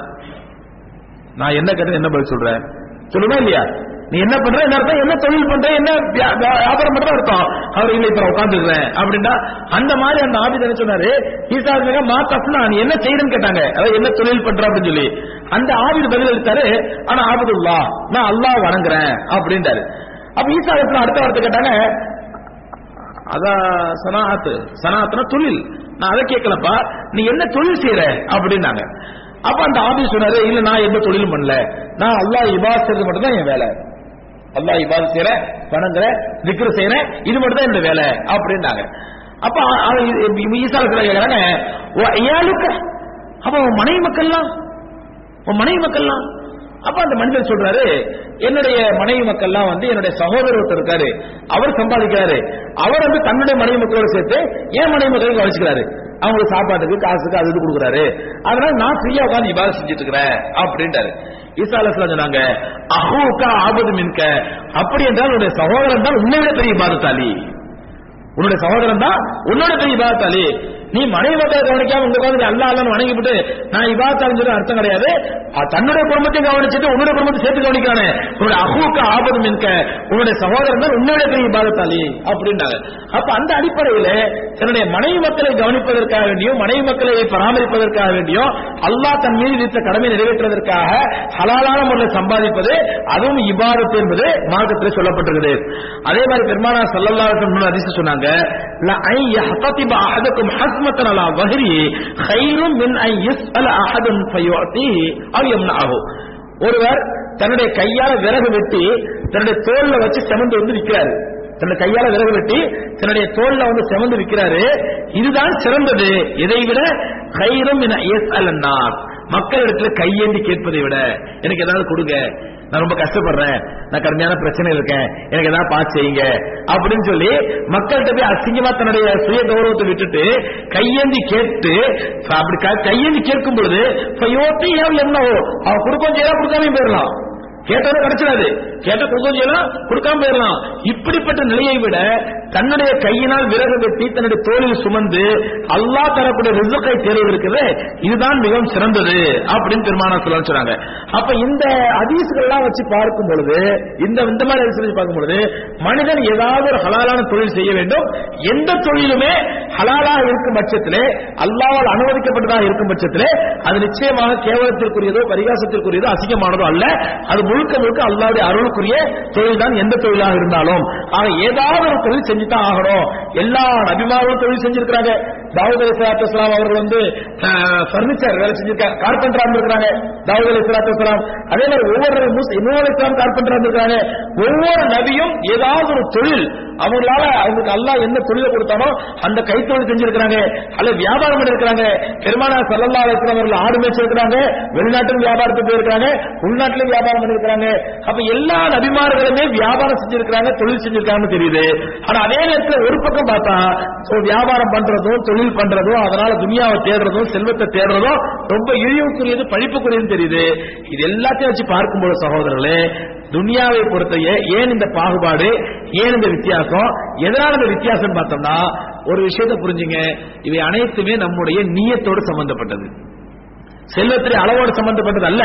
நான் என்ன கேட்டது என்ன பதில் சொல்றேன்? சொல்லுமா இல்லையா? நீ என்ன பண்ற? என்ன அர்த்தம்? என்ன தொழில் பண்ற? என்ன வியா- வியாபாரம் பண்ற அர்த்தம். அவர் இல்லை இப்ப உட்காந்துருக்கிறேன் அப்படின்னா அந்த மாதிரி அந்த ஆபித் என்ன சொன்னாரு? ஈசா அலைஹிஸ்ஸலாம், மா தஸ்னா நீ என்ன செய்யணும்னு கேட்டாங்க. அதாவது என்ன தொழில் பண்ற? அப்படின்னு சொல்லி. அந்த ஆபித் பதில் எடுத்தாரு ஆனா ஆபிதுல்லா நான் அல்லாஹ் வணங்குறேன். அப்படின்றாரு. அப்ப ஈசா அடுத்த வார்த்தை கேட்டாங்க அதான் சனாத்து சனாத்துனா தொழில். நான் அதை கேட்கலப்பா. நீ என்ன தொழில் செய்யற அப்படின்னாங்க. அப்ப அந்த ஆபீஸ் சொன்னாரு இல்ல நான் எந்த தொழிலும் பண்ணல. நான் அல்லாஹ் இபாசது செய்யறது மட்டும் தான் என் வேலை. அல்லா இபாத் செய்யற பணங்கிற திக்ரு செய்யற இது மட்டும் தான் இந்த வேலை அப்படின்னாங்க. அப்ப ஈசா கேக்குறாங்க அப்ப உன் மனைவி மக்கள்லாம் உன் மனைவி மக்கள்லாம். அப்ப அந்த மனிதர் சொல்றாரு என்னுடைய மனைவி மக்கள்லாம் வந்து என்னுடைய சகோதரர் ஒருத்தர் இருக்காரு அவர் சம்பாதிக்கிறாரு. அவர் வந்து தன்னுடைய மனைவி மக்களோட சேர்த்து என் மனைவி மக்களுக்கு கவனிச்சுக்கிறாரு. அவங்களுக்கு சாப்பாட்டுக்கு காசுக்கு அது இது கொடுக்குறாரு. அதனால நான் ஃப்ரீயா உட்காந்து இபாதத் செஞ்சுட்டு இருக்கிறேன் அப்படின்றாரு. ஈசா அலைஹிஸ்ஸலாம் சொன்னாங்க அஹூக்கா ஆபது மின்க. அப்படி என்றால் உன்னுடைய சகோதரன் தான் உன்னை விட பெரிய பாதத்தாளி உன்னுடைய சகோதரன் தான் உன்னோட பெரிய பாதத்தாளி நீ மனைவி மக்களை கவனிக்காம உங்க உட்காந்து அல்லாஹ் வணங்கிவிட்டு நான் இபாதத்தாலும் சொல்லி அர்த்தம் கிடையாது. தன்னுடைய குடும்பத்தையும் கவனிச்சுட்டு உன்னுடைய குடும்பத்தை சேர்த்து கவனிக்கானே உன்னுடைய அஹூக்க ஆபது மின்க. உன்னுடைய சகோதரன் தான் உன்னுடைய பெரிய இபாதத்தாளி அப்படின்னாங்க அப்ப அந்த அடிப்படையில தன்னுடைய மனைவி மக்களை கவனிப்பதற்காக வேண்டியும் மனைவி மக்களை பராமரிப்பதற்காக வேண்டியும் அல்லாஹ் தன் மீது விதித்த கடமை நிறைவேற்றுவதற்காக ஹலாலான முறையில் சம்பாதிப்பது அதுவும் இபாதத்து என்பது மார்க்கத்தில் சொல்லப்பட்டிருக்குது. அதே மாதிரி பெருமானா சல்லல்லாஹு அலைஹி வஸல்லம் ஹதீஸ் சொன்னாங்க ல ஐ யஹ்ததிப அஹதுக்கும் ஹஸ்மத்தன் அலா வஹ்ரி கைரும் மின் ஐ யஸ்அல அஹதுன் ஃபயுஅதிஹி அவ் யம்னஅஹு. ஒருவர் தன்னுடைய கையால விறகு வெட்டி தன்னுடைய தோல்ல வச்சு செமந்து வந்து விற்கிறாரு தன்னுடைய கையால விறகு வெட்டி தன்னுடைய தோல்ல வந்து செமந்து விற்கிறாரு இதுதான் சிறந்தது. இதை விட கைரும் மின் எஸ் அலன்னார் மக்களிடத்துல கையேந்தி கேட்பதை விட எனக்கு ஏதாவது கொடுங்க. நான் ரொம்ப கஷ்டப்படுறேன். நான் கடுமையான பிரச்சனை இருக்கேன். எனக்கு ஏதாவது பார்த்து செய்யுங்க. அப்படின்னு சொல்லி மக்கள்கிட்ட போய் அசிங்கமா தன்னுடைய சுய கௌரவத்தை விட்டுட்டு கையேந்தி கேட்டு அப்படி கையேந்தி கேட்கும் பொழுது யோத்தையும் என்னவோ அவன் கொடுக்கும் செய்யலாம் கொடுக்காம போயிடலாம். கேட்டதும் கிடைச்சிடாது. கேட்ட கொடுக்கவும் கொடுக்காம போயிடலாம். இப்படிப்பட்ட நிலையை விட தன்னுடைய கையினால் விறகு வெட்டி தன்னுடைய தோளில் சுமந்து அல்லாஹ் தரக்கூடிய ரிசுக்கை தேர்வு இதுதான் மிகவும் சிறந்தது அப்படின்னு பெருமானா சொல்ல சொன்னாங்க அப்ப இந்த ஹதீஸ்கள்லாம் வச்சு பார்க்கும் பொழுது இந்த இந்த மாதிரி ஹதீஸ் வச்சு பார்க்கும் பொழுது மனிதன் ஏதாவது ஒரு ஹலாலான தொழில் செய்ய வேண்டும். எந்த தொழிலுமே ஹலாலாக இருக்கும் பட்சத்திலே அல்லாவால் அனுமதிக்கப்பட்டதாக இருக்கும் பட்சத்திலே அது நிச்சயமாக கேவலத்திற்குரியதோ பரிகாசத்திற்குரியதோ அசிங்கமானதோ அல்ல. அது முழுக்க முழுக்க அல்லாவுடைய அருளுக்குரிய தொழில் தான் எந்த தொழிலாக இருந்தாலும். ஆக ஏதாவது ஒரு தொழில் செஞ்சுதான் ஆகணும். எல்லா நபிமார்களும் தொழில் செஞ்சிருக்கிறாங்க. தாவூத் அலி சலாத்து இஸ்லாம் அவர்கள் வந்து பர்னிச்சர் வேலை செஞ்சிருக்காங்க கார்பெண்டரா இருந்திருக்காங்க தாவூத் அலி சலாத்து இஸ்லாம் அதே மாதிரி ஒவ்வொரு நபி அலி இஸ்லாம் கார்பெண்டரா இருந்திருக்காங்க ஒவ்வொரு நபியும் ஏதாவது ஒரு தொழில் அவங்களால அவங்களுக்கு அல்லா என்ன தொழிலை கொடுத்தானோ அந்த கைத்தொழில் செஞ்சிருக்கிறாங்க. அல்ல வியாபாரம் பண்ணிருக்கிறாங்க. பெருமானா சல்லல்லா இருக்கிறவர்கள் ஆடு மேய்ச்சிருக்கிறாங்க வெளிநாட்டிலும் வியாபாரத்துக்கு போயிருக்கிறாங்க உள்நாட்டிலும் வியாபாரம் பண்ணிருக்கிறாங்க. அப்ப எல்லா நபிமார்களுமே வியாபாரம் செஞ்சிருக்கிறாங்க தொழில் செஞ்சிருக்காங்கன்னு தெரியுது. ஆனா அதே நேரத்தில் ஒரு பக்கம் பார்த்தா வியாபாரம் பண்றதும் தொழில் பண்றதும் அதனால துனியாவை தேடுறதும் செல்வத்தை தேடுறதும் ரொம்ப இழிவுக்குரியது பழிப்புக்குரியது தெரியுது. இது எல்லாத்தையும் வச்சு பார்க்கும்போது சகோதரர்களே துனியாவை பொறுத்தைய ஏன் இந்த பாகுபாடு ஏன் இந்த வித்தியாசம்? எதனால இந்த வித்தியாசம் பார்த்தோம்னா ஒரு விஷயத்தை புரிஞ்சுங்க. இவை அனைத்துமே நம்முடைய நீயத்தோடு சம்பந்தப்பட்டது. செல்வத்திலே அளவோடு சம்பந்தப்பட்டது அல்ல.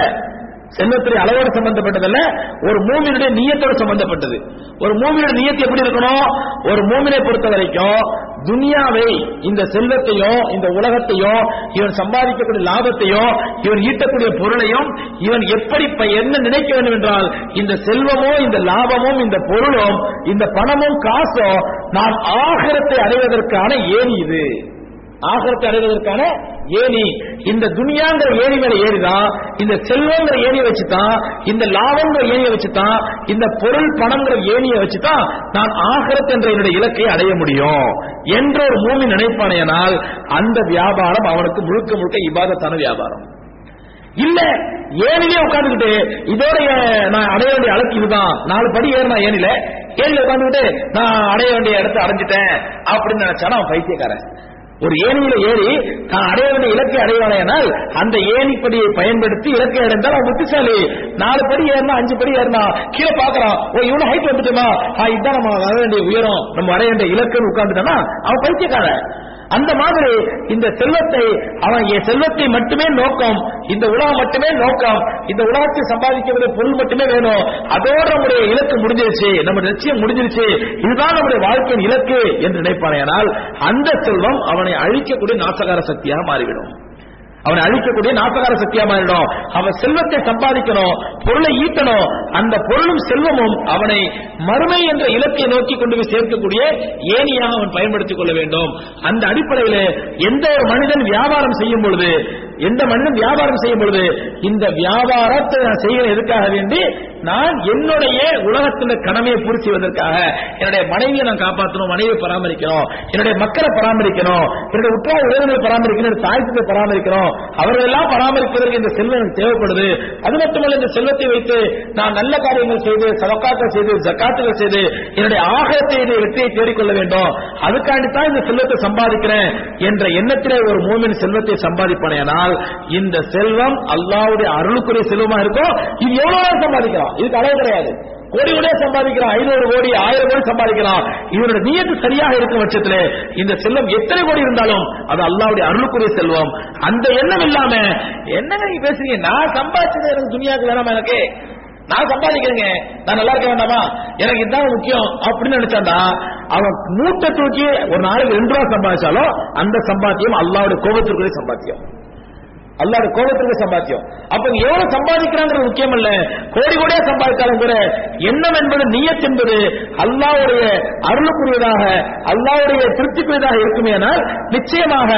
செல்வத்திலே அளவோடு சம்பந்தப்பட்டதல்ல ஒரு மூமினுடைய நீயத்தோடு சம்பந்தப்பட்டது. ஒரு மூமினுடைய நீயத்து எப்படி இருக்கணும்? ஒரு மூமினை பொறுத்த வரைக்கும் துனியாவை இந்த செல்வத்தையும் இந்த உலகத்தையும் இவன் சம்பாதிக்கக்கூடிய லாபத்தையும் இவன் ஈட்டக்கூடிய பொருளையும் இவன் எப்படி ப- என்ன நினைக்க வேண்டும் என்றால் இந்த செல்வமோ இந்த லாபமும் இந்த பொருளும் இந்த பணமும் காசும் நாம் ஆகிரத்தை அடைவதற்கான ஏணி இது. ஆகரத்தை அடைவதற்கான ஏணி. இந்த துனியாங்கிற ஏணி மேல ஏறிதான் இந்த செல்வங்கிற ஏணியை வச்சுதான் இந்த லாபங்கிற ஏணியை வச்சுதான் இந்த பொருள் பணங்கிற ஏணியை வச்சுதான் நான் ஆகரத் என்ற என்னுடைய இலக்கை அடைய முடியும் என்ற ஒரு மூமி நினைப்பானையனால் அந்த வியாபாரம் அவனுக்கு முழுக்க முழுக்க இபாதத்தான வியாபாரம். இல்ல ஏனிலே உட்காந்துக்கிட்டு இதோட நான் அடைய வேண்டிய அழைப்பு இதுதான் நாலு படி ஏறினா ஏனில ஏனில உட்காந்துக்கிட்டு நான் அடைய வேண்டிய இடத்தை அடைஞ்சிட்டேன் அப்படின்னு நினைச்சானா அவன் பைத்தியக்காரன். ஒரு ஏணியில ஏறி தான் அடைய வேண்டிய இலக்கை அடைவானேனால் அந்த ஏணிப்படியை பயன்படுத்தி இலக்கை அடைந்தால் அவன் புத்திசாலி. நாலு படி ஏறினா அஞ்சு படி ஏறினா கீழே பாக்குறான் ஓ இவ்வளவு ஹைட் வந்துட்டுமா? இதுதான் நம்ம வர வேண்டிய உயரம். நம்ம அடைய வேண்டிய இலக்குன்னு உட்காந்துட்டோம்னா அவன் பைத்தியக்காரன். அந்த மாதிரி இந்த செல்வத்தை அவன் என் செல்வத்தை மட்டுமே நோக்கம் இந்த உலகம் மட்டுமே நோக்கம் இந்த உலகத்தை சம்பாதிக்கிற பொருள் மட்டுமே வேணும். அதோட நம்முடைய இலக்கு முடிஞ்சிருச்சு. நம்ம லட்சியம் முடிஞ்சிருச்சு. இதுதான் நம்முடைய வாழ்க்கையின் இலக்கு என்று நினைப்பானேனால் அந்த செல்வம் அவனை அழிக்கக்கூடிய நாசகார சக்தியாக மாறிவிடும். அவனை அழிக்கக்கூடிய நாசகார சக்தியா மாறிடும் அவன் செல்வத்தை சம்பாதிக்கணும் பொருளை ஈட்டணும் அந்த பொருளும் செல்வமும் அவனை மறுமை என்ற இலக்கை நோக்கி கொண்டு போய் சேர்க்கக்கூடிய ஏனியாக அவன் பயன்படுத்திக் கொள்ள வேண்டும். அந்த அடிப்படையில் எந்த ஒரு மனிதன் வியாபாரம் செய்யும் பொழுது எந்த மனிதன் வியாபாரம் செய்யும் பொழுது இந்த வியாபாரத்தை நான் செய்கிறேன் எதுக்காக வேண்டி நான் என்னுடைய உலகத்தில் கடமையை பூர்த்தி செய்வதற்காக என்னுடைய மனைவியை நான் காப்பாற்றணும் மனைவியை பராமரிக்கணும் என்னுடைய மக்களை பராமரிக்கணும் என்னுடைய உற்றார் உறவினரை பராமரிக்கணும் என்னுடைய தாய்த்தத்தை பராமரிக்கணும் அவர்களெல்லாம் பராமரிப்பதற்கு இந்த செல்வம் எனக்கு தேவைப்படுது. அது மட்டுமல்ல இந்த செல்வத்தை வைத்து நான் நல்ல காரியங்கள் செய்து சவக்காக்கள் செய்து ஜக்காத்துகள் செய்து என்னுடைய ஆகத்தை வெற்றியை தேடிக்கொள்ள வேண்டும். அதுக்காண்டி தான் இந்த செல்வத்தை சம்பாதிக்கிறேன் என்ற எண்ணத்திலே ஒரு மூமின் செல்வத்தை சம்பாதிப்பானேனால் இந்த செல்வம் அல்லாவுடைய அருளுக்குரிய செல்வமா இருக்கும் இது எவ்வளவு சம்பாதிக்கலாம்? சம்பாதிக்கலாம் இதுக்கு அளவு கிடையாது. கோடி கூட சம்பாதிக்கிறான். ஐநூறு கோடி ஆயிரம் கோடி சம்பாதிக்கலாம் இவரோட நீயத்து சரியாக இருக்கும் பட்சத்தில் இந்த செல்வம் எத்தனை கோடி இருந்தாலும் அது அல்லாவுடைய அருளுக்குரிய செல்வம். அந்த எண்ணம் இல்லாம என்னங்க நீங்க பேசுறீங்க? நான் சம்பாதிச்சது எனக்கு துணியாக்கு வேணாமா எனக்கு? நான் சம்பாதிக்கிறேங்க. நான் நல்லா இருக்க வேண்டாமா? எனக்கு இதுதான் முக்கியம் அப்படின்னு நினைச்சாண்டா அவன் மூட்டை தூக்கி ஒரு நாளைக்கு ரெண்டு ரூபா சம்பாதிச்சாலும் அந்த சம்பாத்தியம் அல்லாவுடைய கோபத்திற்குரிய சம்பாத்தியம். அல்லாட கோபத்திற்கு சம்பாத்தியம். அப்ப எவ்வளவு சம்பாதிக்கிறாங்கிறது முக்கியம் அல்ல கோடி கோடியா சம்பாதித்தாலும் கூட எண்ணம் என்பது நியத் என்பது அல்லாவுடைய அருளுக்குரியதாக அல்லாவுடைய திருப்திக்குரியதாக இருக்குமேனால் நிச்சயமாக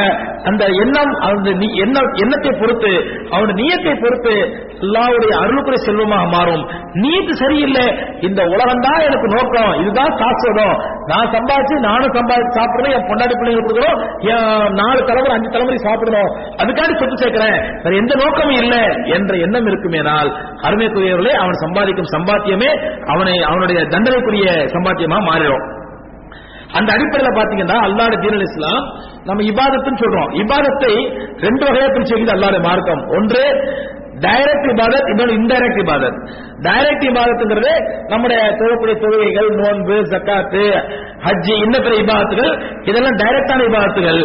அந்த எண்ணம் அந்த எண்ணம் எண்ணத்தை பொறுத்து அவனுடைய நியத்தை பொறுத்து அல்லாவுடைய அருளுக்குரிய செல்வமாக மாறும். நீத்து சரியில்லை. இந்த உலகம் தான் எனக்கு நோக்கம். இதுதான் சாஸ்வதம். நான் சம்பாதிச்சு நானும் சம்பாதிச்சு சாப்பிடுறேன் என் பொண்டாடி பிள்ளைங்க கொடுக்குறோம் என் நாலு தலைமுறை அஞ்சு தலைமுறை சாப்பிடணும். அதுக்காண்டி சொத்து சேர்க்கிறேன். வேற எந்த நோக்கமும் இல்லை என்ற எண்ணம் இருக்குமேனால் அருமைக்குரியவர்களே அவன் சம்பாதிக்கும் சம்பாத்தியமே அவனை அவனுடைய தண்டனைக்குரிய சம்பாத்தியமா மாறிடும். அந்த அடிப்படையில் பாத்தீங்கன்னா அல்லாட தீனல் இஸ்லாம் நம்ம இபாதத்துன்னு சொல்றோம். இபாதத்தை ரெண்டு வகையா பிரிச்சு அல்லாட மார்க்கம். ஒன்று டைரக்ட் இபாதத் இன்னொன்று இன்டைரக்ட் இபாதத் டைரக்ட் இபாதத்துங்கிறது நம்முடைய தொழக்கூடிய தொழுகைகள் நோன்பு ஜக்காத்து ஹஜ்ஜி இன்ன பிற இபாதத்துகள் இதெல்லாம் டைரக்டான இபாதத்துகள்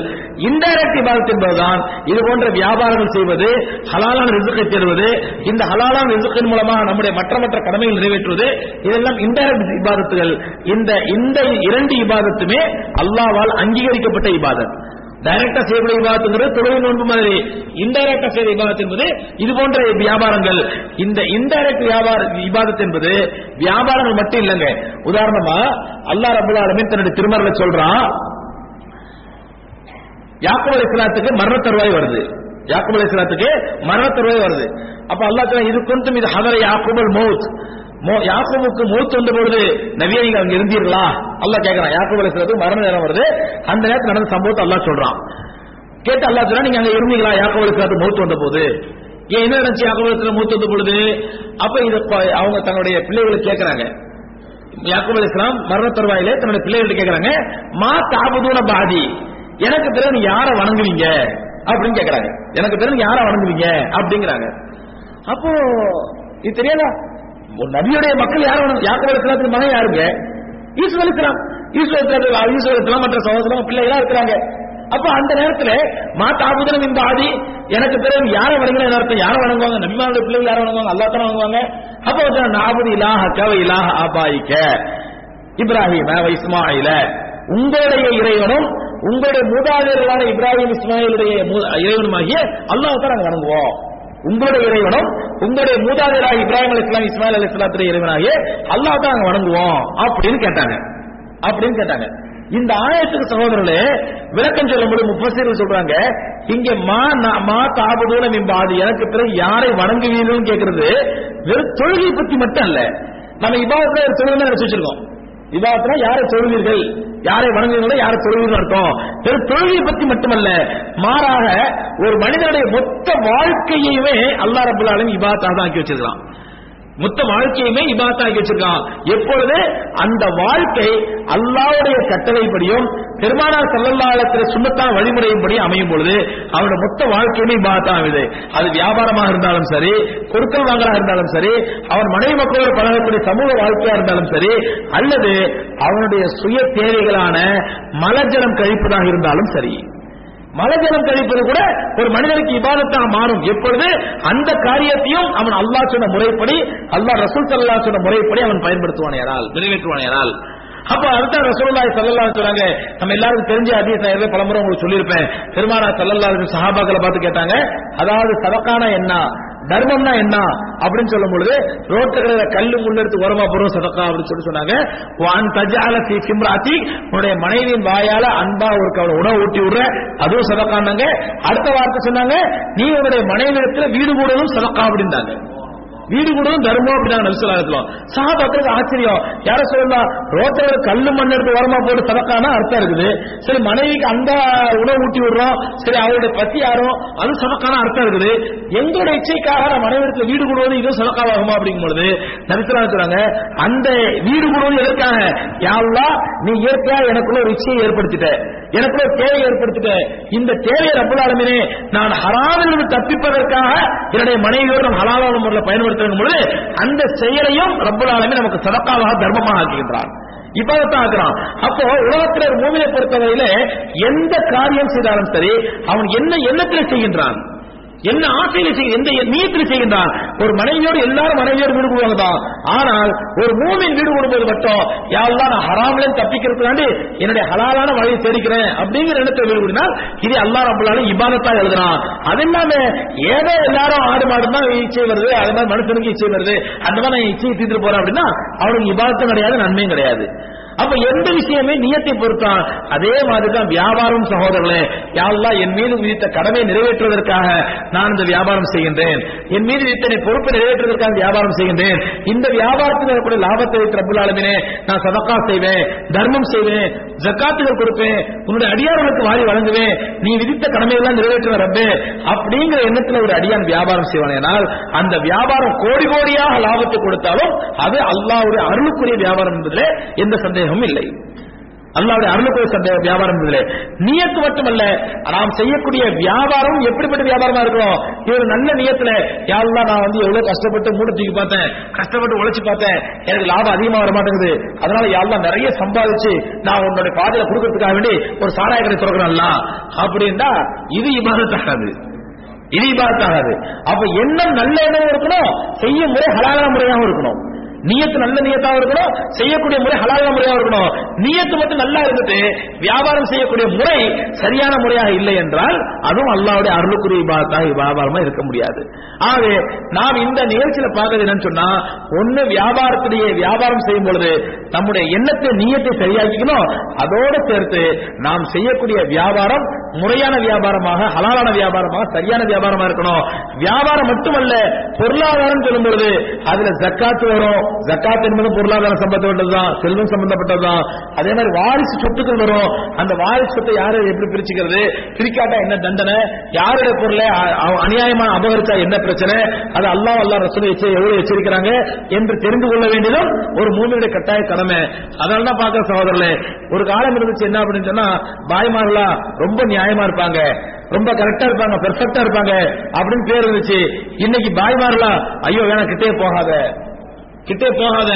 இன்டைரக்ட் இபாதத் என்பதுதான் இது போன்ற வியாபாரங்கள் செய்வது ஹலாலான ரிசுக்கை தேடுவது இந்த ஹலாலான ரிசுக்கின் மூலமாக நம்முடைய மற்ற மற்ற கடமைகள் நிறைவேற்றுவது இதெல்லாம் இன்டைரக்ட் இபாதத்துகள் இந்த இந்த இரண்டு இபாதத்துமே அல்லாவால் அங்கீகரிக்கப்பட்ட இபாதத் டைரக்டா செய்யக்கூடிய விவாதத்துங்கிறது தொழில் நோன்பு மாதிரி. இன்டைரக்டா செய்த விவாதம் என்பது இது போன்ற வியாபாரங்கள். இந்த இன்டைரக்ட் வியாபார விவாதத்து என்பது வியாபாரங்கள் மட்டும் இல்லைங்க. உதாரணமா அல்லாஹ் ரபுல் ஆலமீன் தன்னுடைய திருமறையில சொல்றான் யாக்கூப் இஸ்லாத்துக்கு மரண தருவாய் வருது. யாக்கூப் இஸ்லாத்துக்கு மரண தருவாய் வருது. அப்ப அல்லாஹ் இது கொஞ்சம் இது ஹதர யாக்கூபல் மௌத். யாக்கோவுக்கு மூத்து வந்த பொழுது நவிய நீங்க அங்க இருந்தீர்களா? அல்லா கேக்குறான். யாக்கூப் சிலது மரண நேரம் வருது. அந்த நேரத்தில் நடந்த சம்பவத்தை அல்லா சொல்றான். கேட்டு அல்லா சொல்றான் நீங்க அங்க இருந்தீங்களா? யாக்கூப் அலைஹிஸ்ஸலாத்து மூத்து வந்த போது. ஏன் என்ன நினைச்சு யாக்கூப் மூத்து மௌத் வந்த பொழுது? அப்ப இது அவங்க தன்னுடைய பிள்ளைகளை கேக்குறாங்க. யாக்கூப் அலைஹிஸ்ஸலாம் மரண தருவாயிலே தன்னுடைய பிள்ளைகள்ட்ட கேட்கறாங்க மா தாபுதூன பாதி. எனக்கு பிறகு யார யாரை வணங்குவீங்க? அப்படின்னு கேட்கறாங்க எனக்கு பிறகு யார யாரை வணங்குவீங்க? அப்படிங்கிறாங்க. அப்போ இது தெரியாதா? ஒரு நபியுடைய மக்கள் யார் வணங்கு யாக்கூப் அலைஹிஸ்ஸலாத்துக்கு மகன் யாருங்க ஈஸ்வர் இஸ்லாம் ஈஸ்வர் இஸ்லாம் ஈஸ்வர் இஸ்லாம் மற்ற சகோதரம் பிள்ளைகளா இருக்கிறாங்க. அப்ப அந்த நேரத்துல மாதாபுதனம் இந்த ஆதி எனக்கு பிறகு யாரை வணங்கின அர்த்தம்? யாரை வணங்குவாங்க? நபிமாவுடைய பிள்ளைகள் யாரை வணங்குவாங்க? அல்லா தானே வணங்குவாங்க. அப்ப வந்து நாபுது இலாஹ கவ இலாஹ ஆபாயிக்க. இப்ராஹிம இஸ்மாயில. உங்களுடைய இறைவனும் உங்களுடைய மூதாதையர்களான இப்ராஹிம் இஸ்மாயிலுடைய இறைவனுமாகிய அல்லாஹ் தான் நாங்க வணங்குவோம். உங்களுடைய இறைவனும் உங்களுடைய மூதாதையராக இப்ராஹிம் அலி இஸ்லாம் இஸ்மாயில் அலி இஸ்லாத்துடைய இறைவனாகிய அல்லாஹ் தான் நாங்க வணங்குவோம் அப்படின்னு கேட்டாங்க. அப்படின்னு கேட்டாங்க. இந்த ஆயத்துக்கு சகோதரர்களே விளக்கம் சொல்லும்போது முப்பசீர்கள் சொல்றாங்க இங்க மா மா தாபதூன மிம்பாது எனக்கு பிறகு யாரை வணங்குவீர்கள் கேட்கறது வெறும் தொழுகை பத்தி மட்டும் அல்ல. நம்ம இபாதத்துல ஒரு தொழுகை நினைச்சு வச்சிருக்கோம். இபாதத்துல யாரை தொழுவீர்கள்? யாரை வணங்குங்களோ யாரை தொழுவீர்கள் அர்த்தம். வெறும் தொழுகையை பத்தி மட்டுமல்ல மாறாக ஒரு மனிதனுடைய மொத்த வாழ்க்கையுமே அல்லா ரபுல்லாலும் இபாத்தாக தான் ஆக்கி வச்சிருக்கலாம் மொத்த வாழ்க்கையுமே இபாத்தாக்கி வச்சிருக்கான். எப்பொழுது? அந்த வாழ்க்கை அல்லாவுடைய கட்டளைப்படியும் பெருமானார் செல்லல்லாளத்தில் சுண்ணத்தான வழிமுறையின்படி அமையும் பொழுது அவனோட மொத்த வாழ்க்கையுமே இபாதத்தான் ஆகுது அது வியாபாரமாக இருந்தாலும் சரி பொருட்கள் வாங்கலாக இருந்தாலும் சரி அவன் மனைவி மக்களோடு பழகக்கூடிய சமூக வாழ்க்கையா இருந்தாலும் சரி அல்லது அவனுடைய சுய தேவைகளான மலஜலம் கழிப்பதாக இருந்தாலும் சரி. மலஜலம் கழிப்பது கூட ஒரு மனிதனுக்கு இபாதத்தாக மாறும். எப்பொழுது? அந்த காரியத்தையும் அவன் அல்லாஹ் சொன்ன முறைப்படி அல்லாஹ் ரசூல் சல்லா சொன்ன முறைப்படி அவன் பயன்படுத்துவானேயானால் நிறைவேற்றுவானேயானால் அப்ப அடுத்த ரசூலுல்லாஹி ஸல்லல்லாஹு அலைஹி சொல்றாங்க நம்ம எல்லாருக்கும் தெரிஞ்ச ஹதீஸ் நான் ஏற்கனவே பலமுறை உங்களுக்கு சொல்லியிருப்பேன். பெருமானா ஸல்லல்லாஹு அலைஹி சஹாபாக்களை பார்த்து கேட்டாங்க அதாவது சதக்கானா என்ன தர்மம்னா என்ன அப்படின்னு சொல்லும் பொழுது ரோட்டுகளில் கல்லு முன்னெடுத்து உரமா போறோம் சதக்கா அப்படின்னு சொல்லி சொன்னாங்க. வான் தஜால ஃபீ சிம்ராத்தி உன்னுடைய மனைவியின் வாயால அன்பா ஒரு அவனை உணவு ஊட்டி விடுற அதுவும் சதக்கானாங்க அடுத்த வார்த்தை சொன்னாங்க நீ உன்னுடைய மனைவியிடத்துல வீடு கூடவும் சதக்கா அப்படின்னாங்க. வீடு கூட தர்மம் அப்படின்னாங்க நபிசுல்லாத்துல சஹாபாக்களுக்கு ஆச்சரியம். யார சொல்லலாம் ரோட்டில் கல்லு மண் எடுத்து ஓரமா போட்டு சதக்கான அர்த்தம் இருக்குது. சரி மனைவிக்கு அந்த உணவு ஊட்டி விடுறோம். சரி அவருடைய பத்தி யாரும் அது சதக்கான அர்த்தம் இருக்குது. எங்களுடைய இச்சைக்காக நான் மனைவிடத்துல வீடு கூடுவது இதுவும் சதக்காவாகுமா அப்படிங்கும் பொழுது நபிசுல்லா அந்த வீடு கூடுவது எதற்காக? யாருலா நீ இயற்கையா எனக்குள்ள ஒரு இச்சையை ஏற்படுத்திட்ட. எனக்குள்ள ஒரு தேவை ஏற்படுத்திட்ட. இந்த தேவையை ரப்பலாலுமே நான் ஹராமிலிருந்து தப்பிப்பதற்காக என்னுடைய மனைவியோடு நான் ஹலாலான முறையில் பயன்படுத்தும் பொழுது அந்த செயலையும் ரப்பலாலுமே நமக்கு சதக்காவாக தர்மமாக ஆக்குகின்றான். இப்பதான் ஆக்குறான். அப்போ உலகத்தில் ஒரு மூமியை பொறுத்தவரையில எந்த காரியம் செய்தாலும் சரி அவன் என்ன எண்ணத்தில் செய்கின்றான்? என்ன ஆசையில செய்ய எந்த நீயத்தில் செய்கின்றான்? ஒரு மனைவியோடு எல்லாரும் மனைவியோடு வீடு கூடுவாங்க தான் ஆனால் ஒரு மூமின் வீடு கூடும்போது மட்டும் யாரெல்லாம் நான் ஹராமில தப்பிக்கிறதுக்காண்டி என்னுடைய ஹலாலான வழியை தேடிக்கிறேன் அப்படிங்கிற எண்ணத்தை வீடு கூடினால் இது அல்லா ரபுல்லாலும் இபாதத்தான் எழுதுறான். அது இல்லாம ஏதோ எல்லாரும் ஆடு மாடு தான் இச்சை வருது அது மாதிரி மனுஷனுக்கு இச்சை வருது அந்த மாதிரி நான் இச்சையை தீர்த்துட்டு போறேன் அப்படின்னா அவனுக்கு இபாதத்தும் கிடையாது நன்மையும் கிடையாது. அப்ப எந்த விஷயமே நியத்தை பொறுத்தான். அதே மாதிரி தான் வியாபாரம் சகோதரர்களே யாரெல்லாம் என் மீது விதித்த கடமை நிறைவேற்றுவதற்காக நான் இந்த வியாபாரம் செய்கின்றேன். என் மீது இத்தனை பொறுப்பை நிறைவேற்றுவதற்காக வியாபாரம் செய்கின்றேன். இந்த வியாபாரத்தில் வரக்கூடிய லாபத்தை வைத்து ரப்புல் நான் சதக்கா செய்வேன் தர்மம் செய்வேன் ஜக்காத்துகள் கொடுப்பேன் உன்னுடைய அடியார்களுக்கு வாரி வழங்குவேன் நீ விதித்த கடமையெல்லாம் நிறைவேற்றுவ ரப்பே அப்படிங்கிற எண்ணத்துல ஒரு அடியான் வியாபாரம் செய்வானேனால் அந்த வியாபாரம் கோடி கோடியாக லாபத்தை கொடுத்தாலும் அது அல்லாவுடைய அருளுக்குரிய வியாபாரம் என்பதிலே எந்த சந்தேகம் சந்தேகம் இல்லை. அல்லாவுடைய அருளுக்குரிய சந்தேக வியாபாரம் இல்லை நியத்து மட்டுமல்ல நாம் செய்யக்கூடிய வியாபாரம் எப்படிப்பட்ட வியாபாரமா இருக்கணும் இது ஒரு நல்ல நியத்துல யாரெல்லாம் நான் வந்து எவ்வளவு கஷ்டப்பட்டு மூட தூக்கி பார்த்தேன் கஷ்டப்பட்டு உழைச்சு பார்த்தேன் எனக்கு லாபம் அதிகமா வர மாட்டேங்குது. அதனால யாரெல்லாம் நிறைய சம்பாதிச்சு நான் உன்னுடைய பாதையில கொடுக்கறதுக்காக வேண்டி ஒரு சாராய கடை திறக்கிறேன்ல அப்படின்னா இது இபாதத்தாகாது இது இபாதத்தாகாது அப்ப எண்ணம் நல்ல எண்ணமும் இருக்கணும்? செய்யும் முறை ஹலாலான முறையாகவும் இருக்கணும். நியத்து நல்ல நியத்தாவும் இருக்கணும் செய்யக்கூடிய முறை ஹலாலான முறையாக இருக்கணும். நியத்து மட்டும் நல்லா இருந்துட்டு வியாபாரம் செய்யக்கூடிய முறை சரியான முறையாக இல்லை என்றால் அதுவும் அல்லாவுடைய அருளுக்குரிய இபாதத்தாக வியாபாரமா இருக்க முடியாது. ஆகவே நாம் இந்த நிகழ்ச்சியில பார்க்கறது என்னன்னு சொன்னா ஒண்ணு வியாபாரத்திலேயே வியாபாரம் செய்யும் பொழுது நம்முடைய எண்ணத்தை நியத்தை சரியாக்கிக்கணும். அதோடு சேர்த்து நாம் செய்யக்கூடிய வியாபாரம் முறையான வியாபாரமாக ஹலாலான வியாபாரமாக சரியான வியாபாரமா இருக்கணும். வியாபாரம் மட்டுமல்ல பொருளாதாரம் சொல்லும் பொழுது அதுல ஜக்காத்து வரும் ஜக்காத் என்பது பொருளாதாரம் சம்பந்தப்பட்டதுதான் செல்வம் சம்பந்தப்பட்டதுதான். அதே மாதிரி வாரிசு சொத்துக்கள் வரும். அந்த வாரிசு சொத்தை யாரு எப்படி பிரிச்சுக்கிறது? பிரிக்காட்டா என்ன தண்டனை? யாருடைய பொருளை அ- அநியாயமா அபகரிச்சா என்ன பிரச்சனை? அது அல்லாஹ் அல்லா ரசூல் எவ்வளவு எச்சரிக்கிறாங்க என்று தெரிந்து கொள்ள வேண்டியதும் ஒரு மூமியுடைய கட்டாய கடமை. அதனால தான் பார்க்கிற சகோதரர்களே ஒரு காலம் இருந்துச்சு என்ன அப்படின்னு சொன்னா பாய்மார்களா ரொம்ப நியாயமா இருப்பாங்க. ரொம்ப கரெக்டா இருப்பாங்க பெர்ஃபெக்டா இருப்பாங்க அப்படின்னு பேர் இருந்துச்சு. இன்னைக்கு பாய்மார்களா ஐயோ வேணா கிட்டே போகாத. கிட்டே போகாத.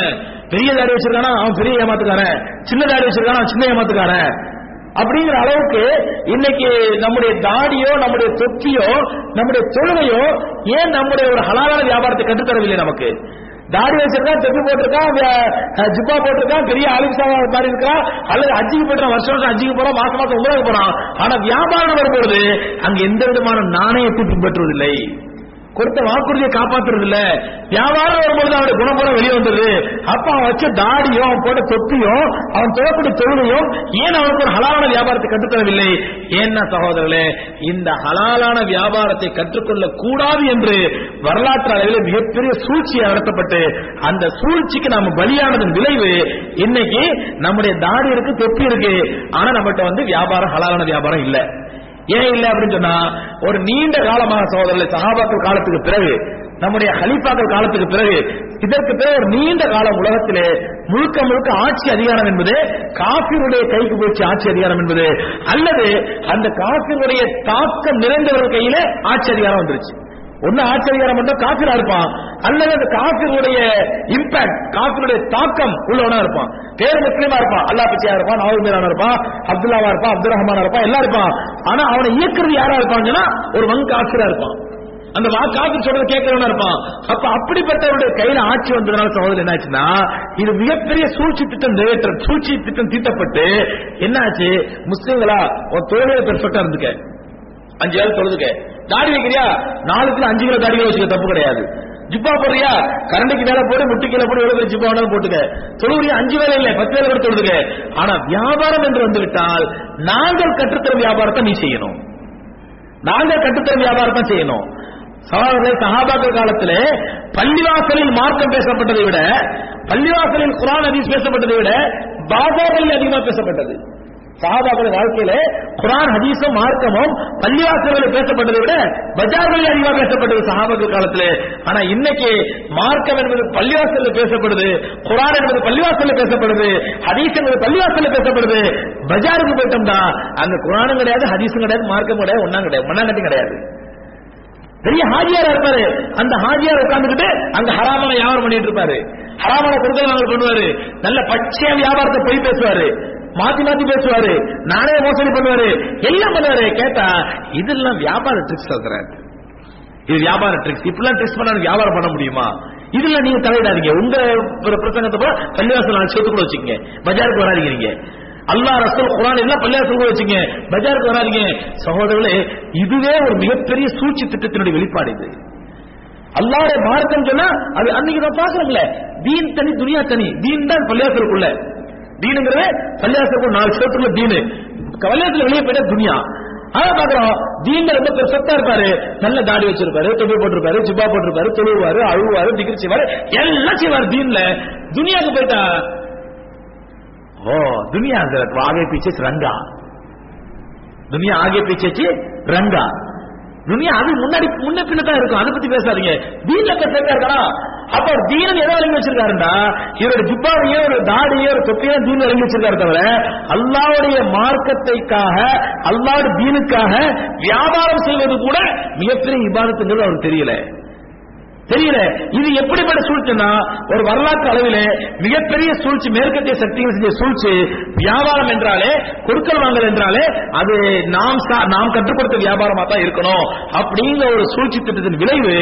பெரிய தாடி வச்சிருக்கானா? அவன் பெரிய ஏமாத்துக்காரன். சின்ன தாடி வச்சிருக்கானா? அவன் சின்ன ஏமாத்துக்காரன். அப்படிங்கிற அளவுக்கு இன்னைக்கு நம்முடைய தாடியோ நம்முடைய தொப்பியோ நம்முடைய தொழுகையோ ஏன் நம்முடைய ஒரு ஹலாலான வியாபாரத்தை கற்றுத்தரவில்லை நமக்கு? தாடி வச்சிருக்கான் தொப்பி போட்டிருக்கான் ஜிப்பா போட்டிருக்கான் பெரிய ஆலிம்சாவா மாதிரி இருக்கான் அல்லது அஜிக்கு போட்டுறான் வருஷம் வருஷம் அஜிக்கு போறான் மாசம் மாசம் உங்களுக்கு போறான் ஆனா வியாபாரம் வரும்பொழுது அங்க எந்த விதமான நாணயத்தை பின்பற்றுவதில்லை கொடுத்த வாக்குறுதியை காப்பாத்துறது இல்ல வியாபாரம் வரும்போது அவருடைய குணமுறை வெளியே வந்துருது அப்ப அவன் வச்ச தாடியும் அவன் போட்ட தொப்பியும் அவன் தொழக்கூடிய தொழுகையும் ஏன் அவனுக்கு ஒரு ஹலாலான வியாபாரத்தை கற்றுத்தரவில்லை? ஏன்னா சகோதரர்களே இந்த ஹலாலான வியாபாரத்தை கற்றுக்கொள்ள கூடாது என்று வரலாற்று அளவில் மிகப்பெரிய சூழ்ச்சியை நடத்தப்பட்டு அந்த சூழ்ச்சிக்கு நாம பலியானதன் விளைவு இன்னைக்கு நம்முடைய தாடி இருக்கு தொப்பி இருக்கு. ஆனா நம்மகிட்ட வந்து வியாபாரம் ஹலாலான வியாபாரம் இல்லை. ஏன் இல்ல அப்படின்னு சொன்னா ஒரு நீண்ட காலமாக சகோதரர்களே சகாபாக்கள் காலத்துக்கு பிறகு நம்முடைய ஹலிஃபாக்கள் காலத்துக்கு பிறகு இதற்கு பிறகு ஒரு நீண்ட காலம் உலகத்திலே முழுக்க முழுக்க ஆட்சி அதிகாரம் என்பது காபிருடைய கைக்கு போச்சு ஆட்சி அதிகாரம் என்பது. அல்லது அந்த காபிருடைய தாக்கம் நிறைந்தவர்கள் கையில ஆட்சி அதிகாரம் வந்துருச்சு. ஒன்னு ஆச்சரியம் மட்டும் காபிரா இருப்பான். அல்லது அந்த காசினுடைய இம்பாக்ட் காபிருடைய தாக்கம் உள்ளவனா இருப்பான். பேர் முஸ்லீமா இருப்பான். அல்லா பிச்சையா இருப்பான் நாவல் மீரான இருப்பான் அப்துல்லாவா இருப்பான் அப்துல் ரஹ்மானா இருப்பான் எல்லாம் இருப்பான். ஆனா அவனை இயக்குறது யாரா இருப்பாங்கன்னா ஒரு வங்க காபிரா இருப்பான். அந்த வா காப்பி சொல்றது கேட்கிறவனா இருப்பான். அப்ப அப்படிப்பட்டவருடைய கையில ஆட்சி வந்ததுனால சகோதரர் என்னாச்சுன்னா இது மிகப்பெரிய சூழ்ச்சி திட்டம் நிறைவேற்ற சூழ்ச்சி திட்டம் தீட்டப்பட்டு என்னாச்சு? முஸ்லீம்களா உன் தொழிலை பெர்ஃபெக்டா இருந்துக்க அஞ்சு வேலை தொழுதுக்க தாடி வைக்கிறியா? நாலு கிலோ அஞ்சு கிலோ தாடி வச்சுக்க தப்பு கிடையாது. ஜிப்பா போடுறியா? கரண்டிக்கு மேல போடு முட்டு கீழே போடு எவ்வளவு ஜிப்பா வேணாலும் போட்டுக்க. தொழுவுறியா அஞ்சு வேலை இல்லை பத்து வேலை கூட தொழுதுக்க ஆனா வியாபாரம் என்று வந்துவிட்டால் நாங்கள் கற்றுத்தரும் வியாபாரத்தை நீ செய்யணும். நாங்கள் கற்றுத்தர வியாபாரத்தை செய்யணும். சகோதரர்களே சகாபாக்கள் காலத்துல பள்ளிவாசலில் மார்க்கம் பேசப்பட்டதை விட பள்ளிவாசலில் குரான் அதிகம் பேசப்பட்டதை விட பாபாக்களில் அதிகமாக பேசப்பட்டது. சஹாபாக்களின் வாழ்க்கையில குரான் ஹதீஸும் மார்க்கமும் பள்ளிவாசல்களில் பேசப்பட்டதை விட பஜார்களில் அதிகமாக பேசப்பட்டது சகாபாக்கள் காலத்துல. ஆனா இன்னைக்கு மார்க்கம் என்பது பள்ளிவாசல்ல பேசப்படுது குரான் என்பது பள்ளிவாசல்ல பேசப்படுது ஹதீஸ் என்பது பள்ளிவாசல்ல பேசப்படுது. பஜாருக்கு போயிட்டோம்டா. அங்க குரானும் கிடையாது ஹதீஸும் கிடையாது மார்க்கம் கிடையாது ஒன்னாம் கிடையாது மண்ணாங்கட்டி கிடையாது. பெரிய ஹாஜியாரா இருப்பாரு. அந்த ஹாஜியார் உட்கார்ந்துகிட்டு அங்க ஹராமான வியாபாரம் பண்ணிட்டு இருப்பாரு. ஹராமான கொடுக்கல் வாங்கல் பண்ணுவாரு. நல்ல பச்சையா வியாபாரத்தை போய் பேசுவாரு. மாத்தி மாத்தி பேசுவாரு. நானே மோசடி பண்ணுவாரு. எல்லாம் பண்ணுவாரு. கேட்டா இதெல்லாம் வியாபார ட்ரிக்ஸ் சொல்றாரு இது வியாபார ட்ரிக்ஸ் இப்படிலாம் ட்ரிக்ஸ் பண்ணா வியாபாரம் பண்ண முடியுமா? இதுல நீங்க தலையிடாதீங்க. உங்க ஒரு பிரசங்கத்தை போல பள்ளிவாசல் நான் சேர்த்து கூட வச்சுக்கங்க. பஜாருக்கு வராதிங்க நீங்க. அல்லாஹ் ரசூல் குரான் எல்லாம் பள்ளிவாசல் கூட வச்சுங்க பஜாருக்கு வராதீங்க. சகோதரர்களே இதுவே ஒரு மிகப்பெரிய சூழ்ச்சி திட்டத்தினுடைய வெளிப்பாடு இது. அல்லாஹ்வுடைய மார்க்கம் சொன்னா அது அன்னைக்கு நான் பாக்குறோம்ல தீன் தனி துனியா தனி. தீன் தான் பள்ளிவாசலுக்குள்ள. தீனுங்கிறது பள்ளியாசத்துக்கு நாலு சோத்துக்குள்ள தீனு. கவலையத்துல வெளியே போயிட்டா துனியா. அதான் பாக்குறோம் தீன் ரொம்ப பெருசத்தா இருப்பாரு. நல்ல தாடி வச்சிருப்பாரு தொப்பி போட்டிருப்பாரு ஜிப்பா போட்டிருப்பாரு தொழுவாரு அழுவாரு திகிரி செய்வாரு எல்லாம் செய்வார் தீன்ல. துனியாவுக்கு போயிட்டா ஓ துனியா ஆகே பீச்சஸ் ரங்கா. துனியா ஆகே பீச்சச்சு ரங்கா. துனியா அது முன்னாடி முன்ன பின்ன தான் இருக்கும். அதை பத்தி பேசாதீங்க. தீன்ல பேசுறதா இருக்கா அப்ப ஒரு தீனன் எதை வழங்கி வச்சிருக்காருண்டா? இவரோட ஜிப்பாவையோ ஒரு தாடியோ ஒரு தொப்பியோ தீன் வழங்கி வச்சிருக்காரு தவிர அல்லாவுடைய மார்க்கத்தைக்காக அல்லாவுடைய தீனுக்காக வியாபாரம் செய்வது கூட மிகப்பெரிய விவாதத்துங்கிறது அவருக்கு தெரியல. தெரியல. இது எப்படிப்பட்ட சூழ்ச்சின்னா ஒரு வரலாற்று அளவில் மிகப்பெரிய சூழ்ச்சி மேற்கத்திய சக்திகள் செஞ்ச சூழ்ச்சி வியாபாரம் என்றாலே கொடுக்கல் வாங்கல் என்றாலே அது நாம் நாம் கற்றுக் கொடுத்த வியாபாரமா தான் இருக்கணும். அப்படிங்கிற ஒரு சூழ்ச்சி திட்டத்தின் விளைவு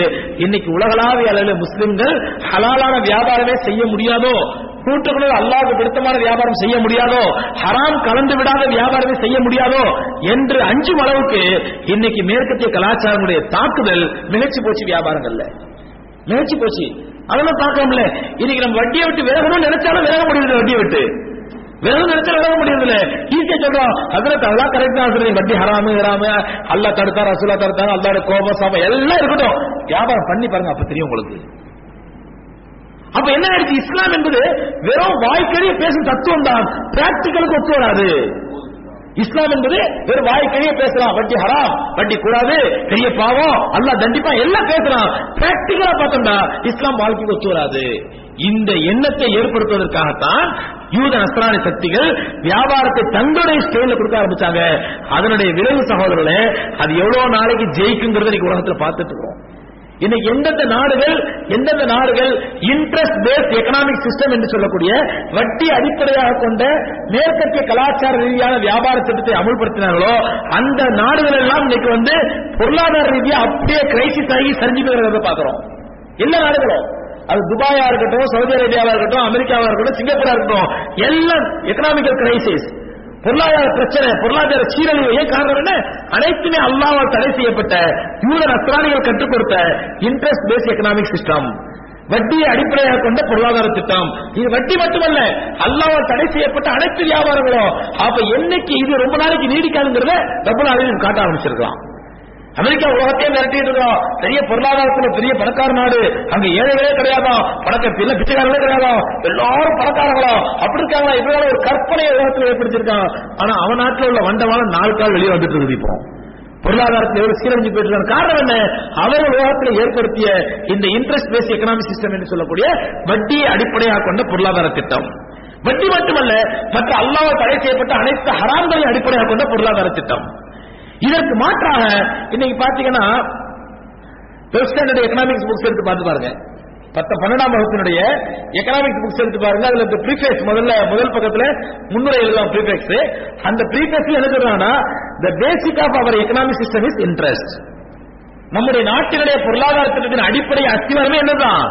இன்னைக்கு உலகளாவிய அளவில் முஸ்லிம்கள் ஹலாலான வியாபாரமே செய்ய முடியாதோ கூட்டுக்குள்ள அல்லாத பிடித்தமான வியாபாரம் செய்ய முடியாதோ ஹராம் கலந்து விடாத வியாபாரமே செய்ய முடியாதோ என்று அஞ்சும் அளவுக்கு இன்னைக்கு மேற்கத்திய கலாச்சாரங்களுடைய தாக்குதல் நிகழ்ச்சி போச்சு வியாபாரங்கள்ல. நினைச்சு போச்சு. அதெல்லாம் பார்க்கலாம்ல. இன்னைக்கு நம்ம வட்டியை விட்டு விலகணும்னு நினைச்சாலும் விலக முடியுது வட்டியை விட்டு. விலக நினைச்சா விலக முடியல ஈஸியா சொல்றோம். அதுல அதெல்லாம் கரெக்ட் தான் சொல்றீங்க. வட்டி ஹராமு ஹராம அல்லா தடுத்தா ரசூலா தடுத்தாங்க அல்லாட கோபம் சாம எல்லாம் இருக்கட்டும். வியாபாரம் பண்ணி பாருங்க அப்ப தெரியும் உங்களுக்கு. அப்ப என்ன ஆயிடுச்சு இஸ்லாம் என்பது வெறும் வாய்க்கடியே பேசும் தத்துவம் தான் பிராக்டிக்கலுக்கு ஒத்து வராது. இஸ்லாம் என்பது வெறும் வாய்க்கடியே பேசலாம். வட்டி ஹராம் வட்டி கூடாது பெரிய பாவம் அல்லா தண்டிப்பா எல்லாம் பேசலாம். பிராக்டிக்கலா பார்த்தோம்னா இஸ்லாம் வாழ்க்கைக்கு ஒத்து வராது. இந்த எண்ணத்தை ஏற்படுத்துவதற்காகத்தான் யூத நஸ்ரானி சக்திகள் வியாபாரத்தை தங்களுடைய ஸ்டைல கொடுக்க ஆரம்பிச்சாங்க. அதனுடைய விளைவு சகோதரர்களே அது எவ்வளவு நாளைக்கு ஜெயிக்குங்கிறத இன்னைக்கு உலகத்துல பார்த்துட்டு இருக்கோம். இன்னைக்கு எந்தெந்த நாடுகள் எந்தெந்த நாடுகள் இன்ட்ரெஸ்ட் பேஸ்ட் எக்கனாமிக் சிஸ்டம் என்று சொல்லக்கூடிய வட்டி அடிப்படையாக கொண்ட மேற்கத்திய கலாச்சார ரீதியான வியாபார திட்டத்தை அமுல்படுத்தினார்களோ அந்த நாடுகள் எல்லாம் இன்னைக்கு வந்து பொருளாதார ரீதியா அப்படியே கிரைசிஸ் ஆகி சரிஞ்சு போகிறத பாக்குறோம் எல்லா நாடுகளும் அது துபாயா இருக்கட்டும் சவுதி அரேபியாவா இருக்கட்டும் அமெரிக்காவா இருக்கட்டும் சிங்கப்பூரா இருக்கட்டும் எல்லாம் எக்கனாமிக்கல் கிரைசிஸ் பொருளாதார பிரச்சனை பொருளாதார சீரழிவு ஏன் காரணம் என்ன அனைத்துமே அல்லாவால் தடை செய்யப்பட்ட யூத நஸ்ரானிகள் கற்றுக் கொடுத்த இன்ட்ரெஸ்ட் பேஸ் எக்கனாமிக் சிஸ்டம் வட்டியை அடிப்படையாக கொண்ட பொருளாதார திட்டம். இது வட்டி மட்டுமல்ல அல்லாவால் தடை செய்யப்பட்ட அனைத்து வியாபாரங்களும். அப்ப என்னைக்கு இது ரொம்ப நாளைக்கு நீடிக்காதுங்கிறத டபுள் ஆளுநர் காட்ட ஆரம்பிச்சிருக்கலாம். அமெரிக்கா உலகத்தையே மிரட்டிட்டு இருக்கோம் பெரிய பொருளாதாரத்துல பெரிய பணக்கார நாடு. அங்க ஏழைகளே கிடையாதான் பணக்க இல்ல பிச்சைக்காரங்களே கிடையாதான் எல்லாரும் பணக்காரங்களா? அப்படி இருக்காங்களா? இப்படி ஒரு கற்பனை உலகத்துல ஏற்படுத்திருக்கான் ஆனா அவன் நாட்டுல உள்ள வண்டவாளம் நாலு கால் வெளியே வந்துட்டு இருக்குது இப்போ. பொருளாதாரத்தில் எவ்வளவு சீரழிஞ்சு போயிட்டு காரணம் என்ன? அவர் உலகத்தில் ஏற்படுத்திய இந்த இன்ட்ரெஸ்ட் பேஸ் எக்கனாமிக் சிஸ்டம் என்று சொல்லக்கூடிய வட்டியை அடிப்படையாக கொண்ட பொருளாதார திட்டம். வட்டி மட்டுமல்ல மற்ற அல்லாஹ் தடை செய்யப்பட்ட அனைத்து ஹராம்களையும் அடிப்படையாக கொண்ட பொருளாதார திட்டம். இதற்கு மாற்றாக இன்னைக்கு பாத்தீங்கன்னா எக்கனாமிக்ஸ் புக்ஸ் எடுத்து பார்த்து பாருங்க. பத்த பன்னெண்டாம் வகுப்பினுடைய எக்கனாமிக்ஸ் புக்ஸ் எடுத்து பாருங்க. அதுல இந்த ப்ரீஃபேக்ஸ் முதல்ல முதல் பக்கத்துல முன்னுரை எழுதலாம் ப்ரீஃபேக்ஸ் அந்த ப்ரீஃபேக்ஸ்ல என்ன சொல்றாங்கன்னா the basic of our economic system is interest நம்முடைய நாட்டினுடைய பொருளாதார திட்டத்தின் அடிப்படை அஸ்திவாரமே என்னதான்?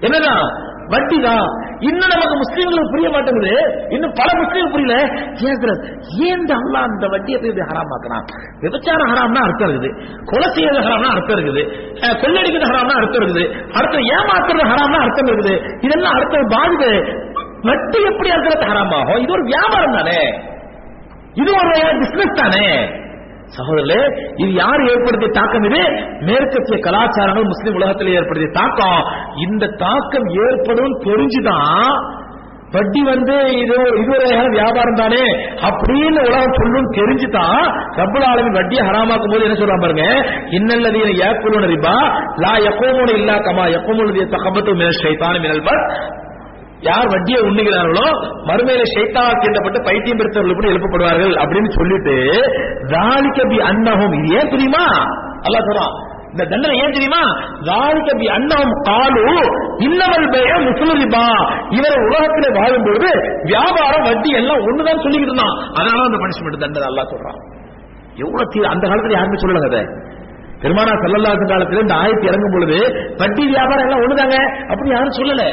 என்னதான்? வட்டி தான் இன்னும் நமக்கு முஸ்லீம்களுக்கு புரிய மாட்டேங்குது. இன்னும் பல முஸ்லீம் புரியல. கேட்கிறது ஏன் அல்லா அந்த வட்டியை போய் இப்படி ஹராமாக்குறான் விபச்சாரம் ஹராம்னா அர்த்தம் இருக்குது. கொலை செய்யறது ஹராம்னா அர்த்தம் இருக்குது. கொள்ளடிக்கிறது ஹராம்னா அர்த்தம் இருக்குது. அர்த்தம் ஏமாத்துறது ஹராம்னா அர்த்தம் இருக்குது. இதெல்லாம் அர்த்தம் பாதிப்பு. வட்டி எப்படி அர்த்தத்தை ஹராமாகும் இது ஒரு வியாபாரம் தானே. இது ஒரு பிசினஸ் தானே. சகோதரர்களே இது யார் ஏற்படுத்திய தாக்கம் இது? மேற்கத்திய கலாச்சாரங்கள் முஸ்லிம் உலகத்தில் ஏற்படுத்திய தாக்கம். இந்த தாக்கம் ஏற்படும் தெரிஞ்சுதான் வட்டி வந்து இது இது ஒரு வியாபாரம் தானே அப்படின்னு உலகம் சொல்லும் தெரிஞ்சுதான் ரப்பல் ஆலமின் வட்டியை ஹராமாக்கும் போது என்ன சொல்றான் பாருங்க? இன்னல்லது ஏற்படும் ரிபா லா எப்பவும் இல்லா கமா எப்பவும் தகபத்து மினஷ் ஷைத்தானி மினல் பஸ் யார் வட்டியை உண்ணுகிறார்களோ மறுமையில ஷைத்தானால் தீண்டப்பட்டு பைத்தியம் பெருத்தவர்கள் கூட எழுப்பப்படுவார்கள் அப்படின்னு சொல்லிட்டு தாலிக்க அன்னகம் இது ஏன் தெரியுமா? அல்லா சொல்றான் இந்த தண்டனை ஏன் தெரியுமா? தாலிகபி பி காலு இன்னவல் பய முஸ்லிபா இவர் உலகத்தில் வாழும்பொழுது வியாபாரம் வட்டி எல்லாம் ஒண்ணுதான் சொல்லிக்கிட்டு இருந்தான். அதனால அந்த பனிஷ்மெண்ட் தண்டனை அல்லா சொல்றான். எவ்வளவு தீ அந்த காலத்துல யாருமே சொல்லல கதை. பெருமானா செல்லல்லாத காலத்துல இந்த ஆயத்து இறங்கும் பொழுது வட்டி வியாபாரம் எல்லாம் ஒண்ணுதாங்க அப்படின்னு யாரும் சொல்லல.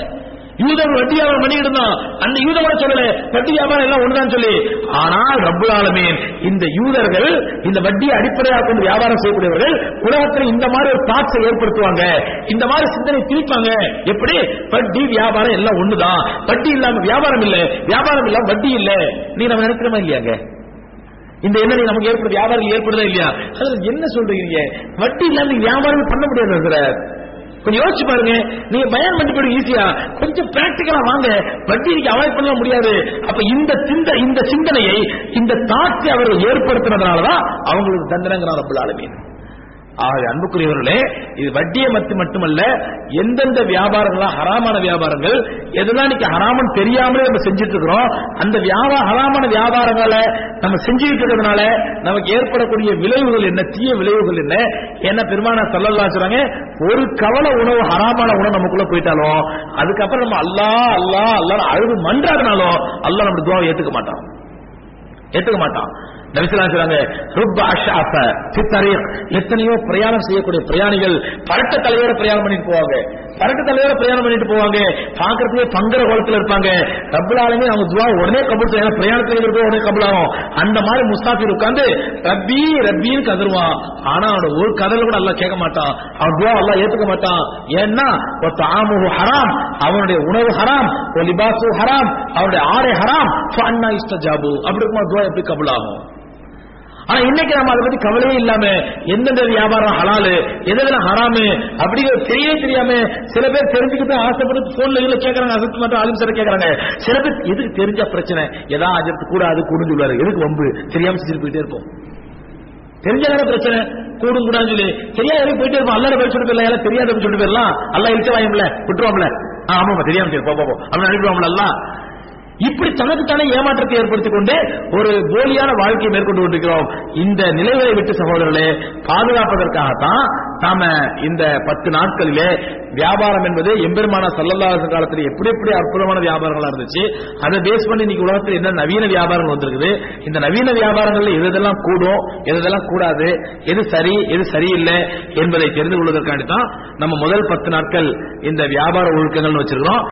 யூதர் வட்டி வியாபாரம் பண்ணிட்டு இருந்தான். அந்த யூதர் கூட சொல்லல. வட்டி வியாபாரம் எல்லாம் ஒண்ணுதான் சொல்லி. ஆனால் ரப்புல் இந்த யூதர்கள் இந்த வட்டியை அடிப்படையாக கொண்டு வியாபாரம் செய்யக்கூடியவர்கள் உலகத்தில் இந்த மாதிரி ஒரு தாட்சை ஏற்படுத்துவாங்க. இந்த மாதிரி சிந்தனை திணிப்பாங்க. எப்படி? வட்டி வியாபாரம் எல்லாம் ஒண்ணுதான். வட்டி இல்லாம வியாபாரம் இல்ல. வியாபாரம் இல்லாம வட்டி இல்ல. நீ நம்ம நினைக்கிறோமா இல்லையாங்க? இந்த எண்ணெய் நமக்கு ஏற்படுது வியாபாரம் ஏற்படுதா இல்லையா? என்ன சொல்றீங்க? வட்டி இல்லாம வியாபாரம் பண்ண முடியாது சார் கொஞ்சம் யோசிச்சு பாருங்க. நீங்க பயன் பண்ணி போய் ஈஸியா கொஞ்சம் பிராக்டிக்கலா வாங்க. வட்டி நீங்க அவாய்ட் பண்ண முடியாது. அப்ப இந்த சிந்த இந்த சிந்தனையை இந்த தாக்கை அவர்கள் ஏற்படுத்தினதுனாலதான் அவங்களுக்கு தண்டனைங்கிறார் ரப்பல் ஆலமீன். ஆகவே அன்புக்குரியவர்களே இது வட்டியை மத்து மட்டுமல்ல எந்தெந்த வியாபாரங்களா ஹராமான வியாபாரங்கள் எதெல்லாம் இன்னைக்கு ஹராமன் தெரியாமலே நம்ம செஞ்சுட்டு இருக்கிறோம் அந்த வியாபார ஹராமான வியாபாரங்களை நம்ம செஞ்சுட்டு இருக்கிறதுனால நமக்கு ஏற்படக்கூடிய விளைவுகள் என்ன தீய விளைவுகள் என்ன என்ன பெருமான சொல்லலாம் சொல்றாங்க ஒரு கவலை உணவு ஹராமான உணவு நமக்குள்ள போயிட்டாலும் அதுக்கப்புறம் நம்ம அல்லா அல்லா அல்லா அழுது மன்றாடினாலும் அல்லாஹ் நம்ம துவாவை ஏத்துக்க மாட்டோம் ஏத்துக்க மாட்டான். நரிசலா சொல்றாங்க ருப்ப அஷாஃப சித்தரீக் எத்தனையோ பிரயாணம் செய்யக்கூடிய பிரயாணிகள் பரட்ட தலையோட பிரயாணம் பண்ணிட்டு போவாங்க. பறக்க தலையோட பிரயாணம் பண்ணிட்டு போவாங்க. பாக்குறதுக்கே பங்கர கோலத்துல இருப்பாங்க. ரப்புலாலுமே அவங்க துவா உடனே கபூல் செய்யணும் பிரயாணத்துல இருக்கிறது உடனே கபூல் ஆகும் அந்த மாதிரி முஸ்தாஃபிர் உட்காந்து ரப்பி ரப்பின்னு கதருவான். ஆனா அவனோட ஒரு கதல கூட எல்லாம் கேட்க மாட்டான். அவன் துவா எல்லாம் ஏத்துக்க மாட்டான். ஏன்னா தாமுகு ஹராம். அவனுடைய உணவு ஹராம். ஒரு லிபாசு ஹராம். அவனுடைய ஆடை ஹராம். அண்ணா இஷ்ட ஜாபு அப்படி இருக்குமா துவா எப்படி கபூல் ஆகும் ஆனா இன்னைக்கு நம்ம அதை பத்தி கவலையே இல்லாம எந்தெந்த வியாபாரம் ஹலாலு எதெல்லாம் ஹராமு அப்படிங்கிறது தெரியவே தெரியாம சில பேர் தெரிஞ்சுக்கிட்டு ஆசைப்பட்டு போன்ல இதுல கேட்கறாங்க அசத்து மட்டும் ஆளும் சார் கேட்கறாங்க சில பேர் எதுக்கு தெரிஞ்ச பிரச்சனை? எதா அஜத்து கூட அது கூடுன்னு சொல்லுவாரு. எதுக்கு வம்பு? தெரியாம செஞ்சுட்டு போயிட்டே இருப்போம். தெரிஞ்சதான பிரச்சனை? கூடும் கூடாதுன்னு சொல்லி தெரியாத போயிட்டே இருப்போம். அல்லாத பேர் சொல்லிட்டு போயிடலாம். தெரியாத சொல்லிட்டு போயிடலாம். அல்லா இழுக்க வாயும்ல விட்டுருவாம்ல. ஆ, ஆமாமா தெரியாம சரி போ அப்படின்னு அனுப்பிடுவாம்ல இப்படி இப்படி தனக்குத்தானே ஏமாற்றத்தை ஏற்படுத்திக் கொண்டு ஒரு போலியான வாழ்க்கையை மேற்கொண்டு கொண்டிருக்கிறோம். இந்த நிலைகளை விட்டு சகோதரர்களே பாதுகாப்பதற்காகத்தான் நாம இந்த பத்து நாட்களிலே வியாபாரம் என்பது எம்பெருமான சல்லல்லாஹு காலத்தில் எப்படி எப்படி அற்புதமான வியாபாரங்களா இருந்துச்சு. அதை பேஸ் பண்ணி இன்னைக்கு உலகத்தில் என்ன நவீன வியாபாரங்கள் வந்திருக்குது. இந்த நவீன வியாபாரங்கள்ல எது எதெல்லாம் கூடும் எதெல்லாம் கூடாது எது சரி எது சரியில்லை என்பதை தெரிந்து கொள்வதற்காண்டி தான் நம்ம முதல் பத்து நாட்கள் இந்த வியாபார ஒழுக்கங்கள்னு வச்சிருக்கிறோம்.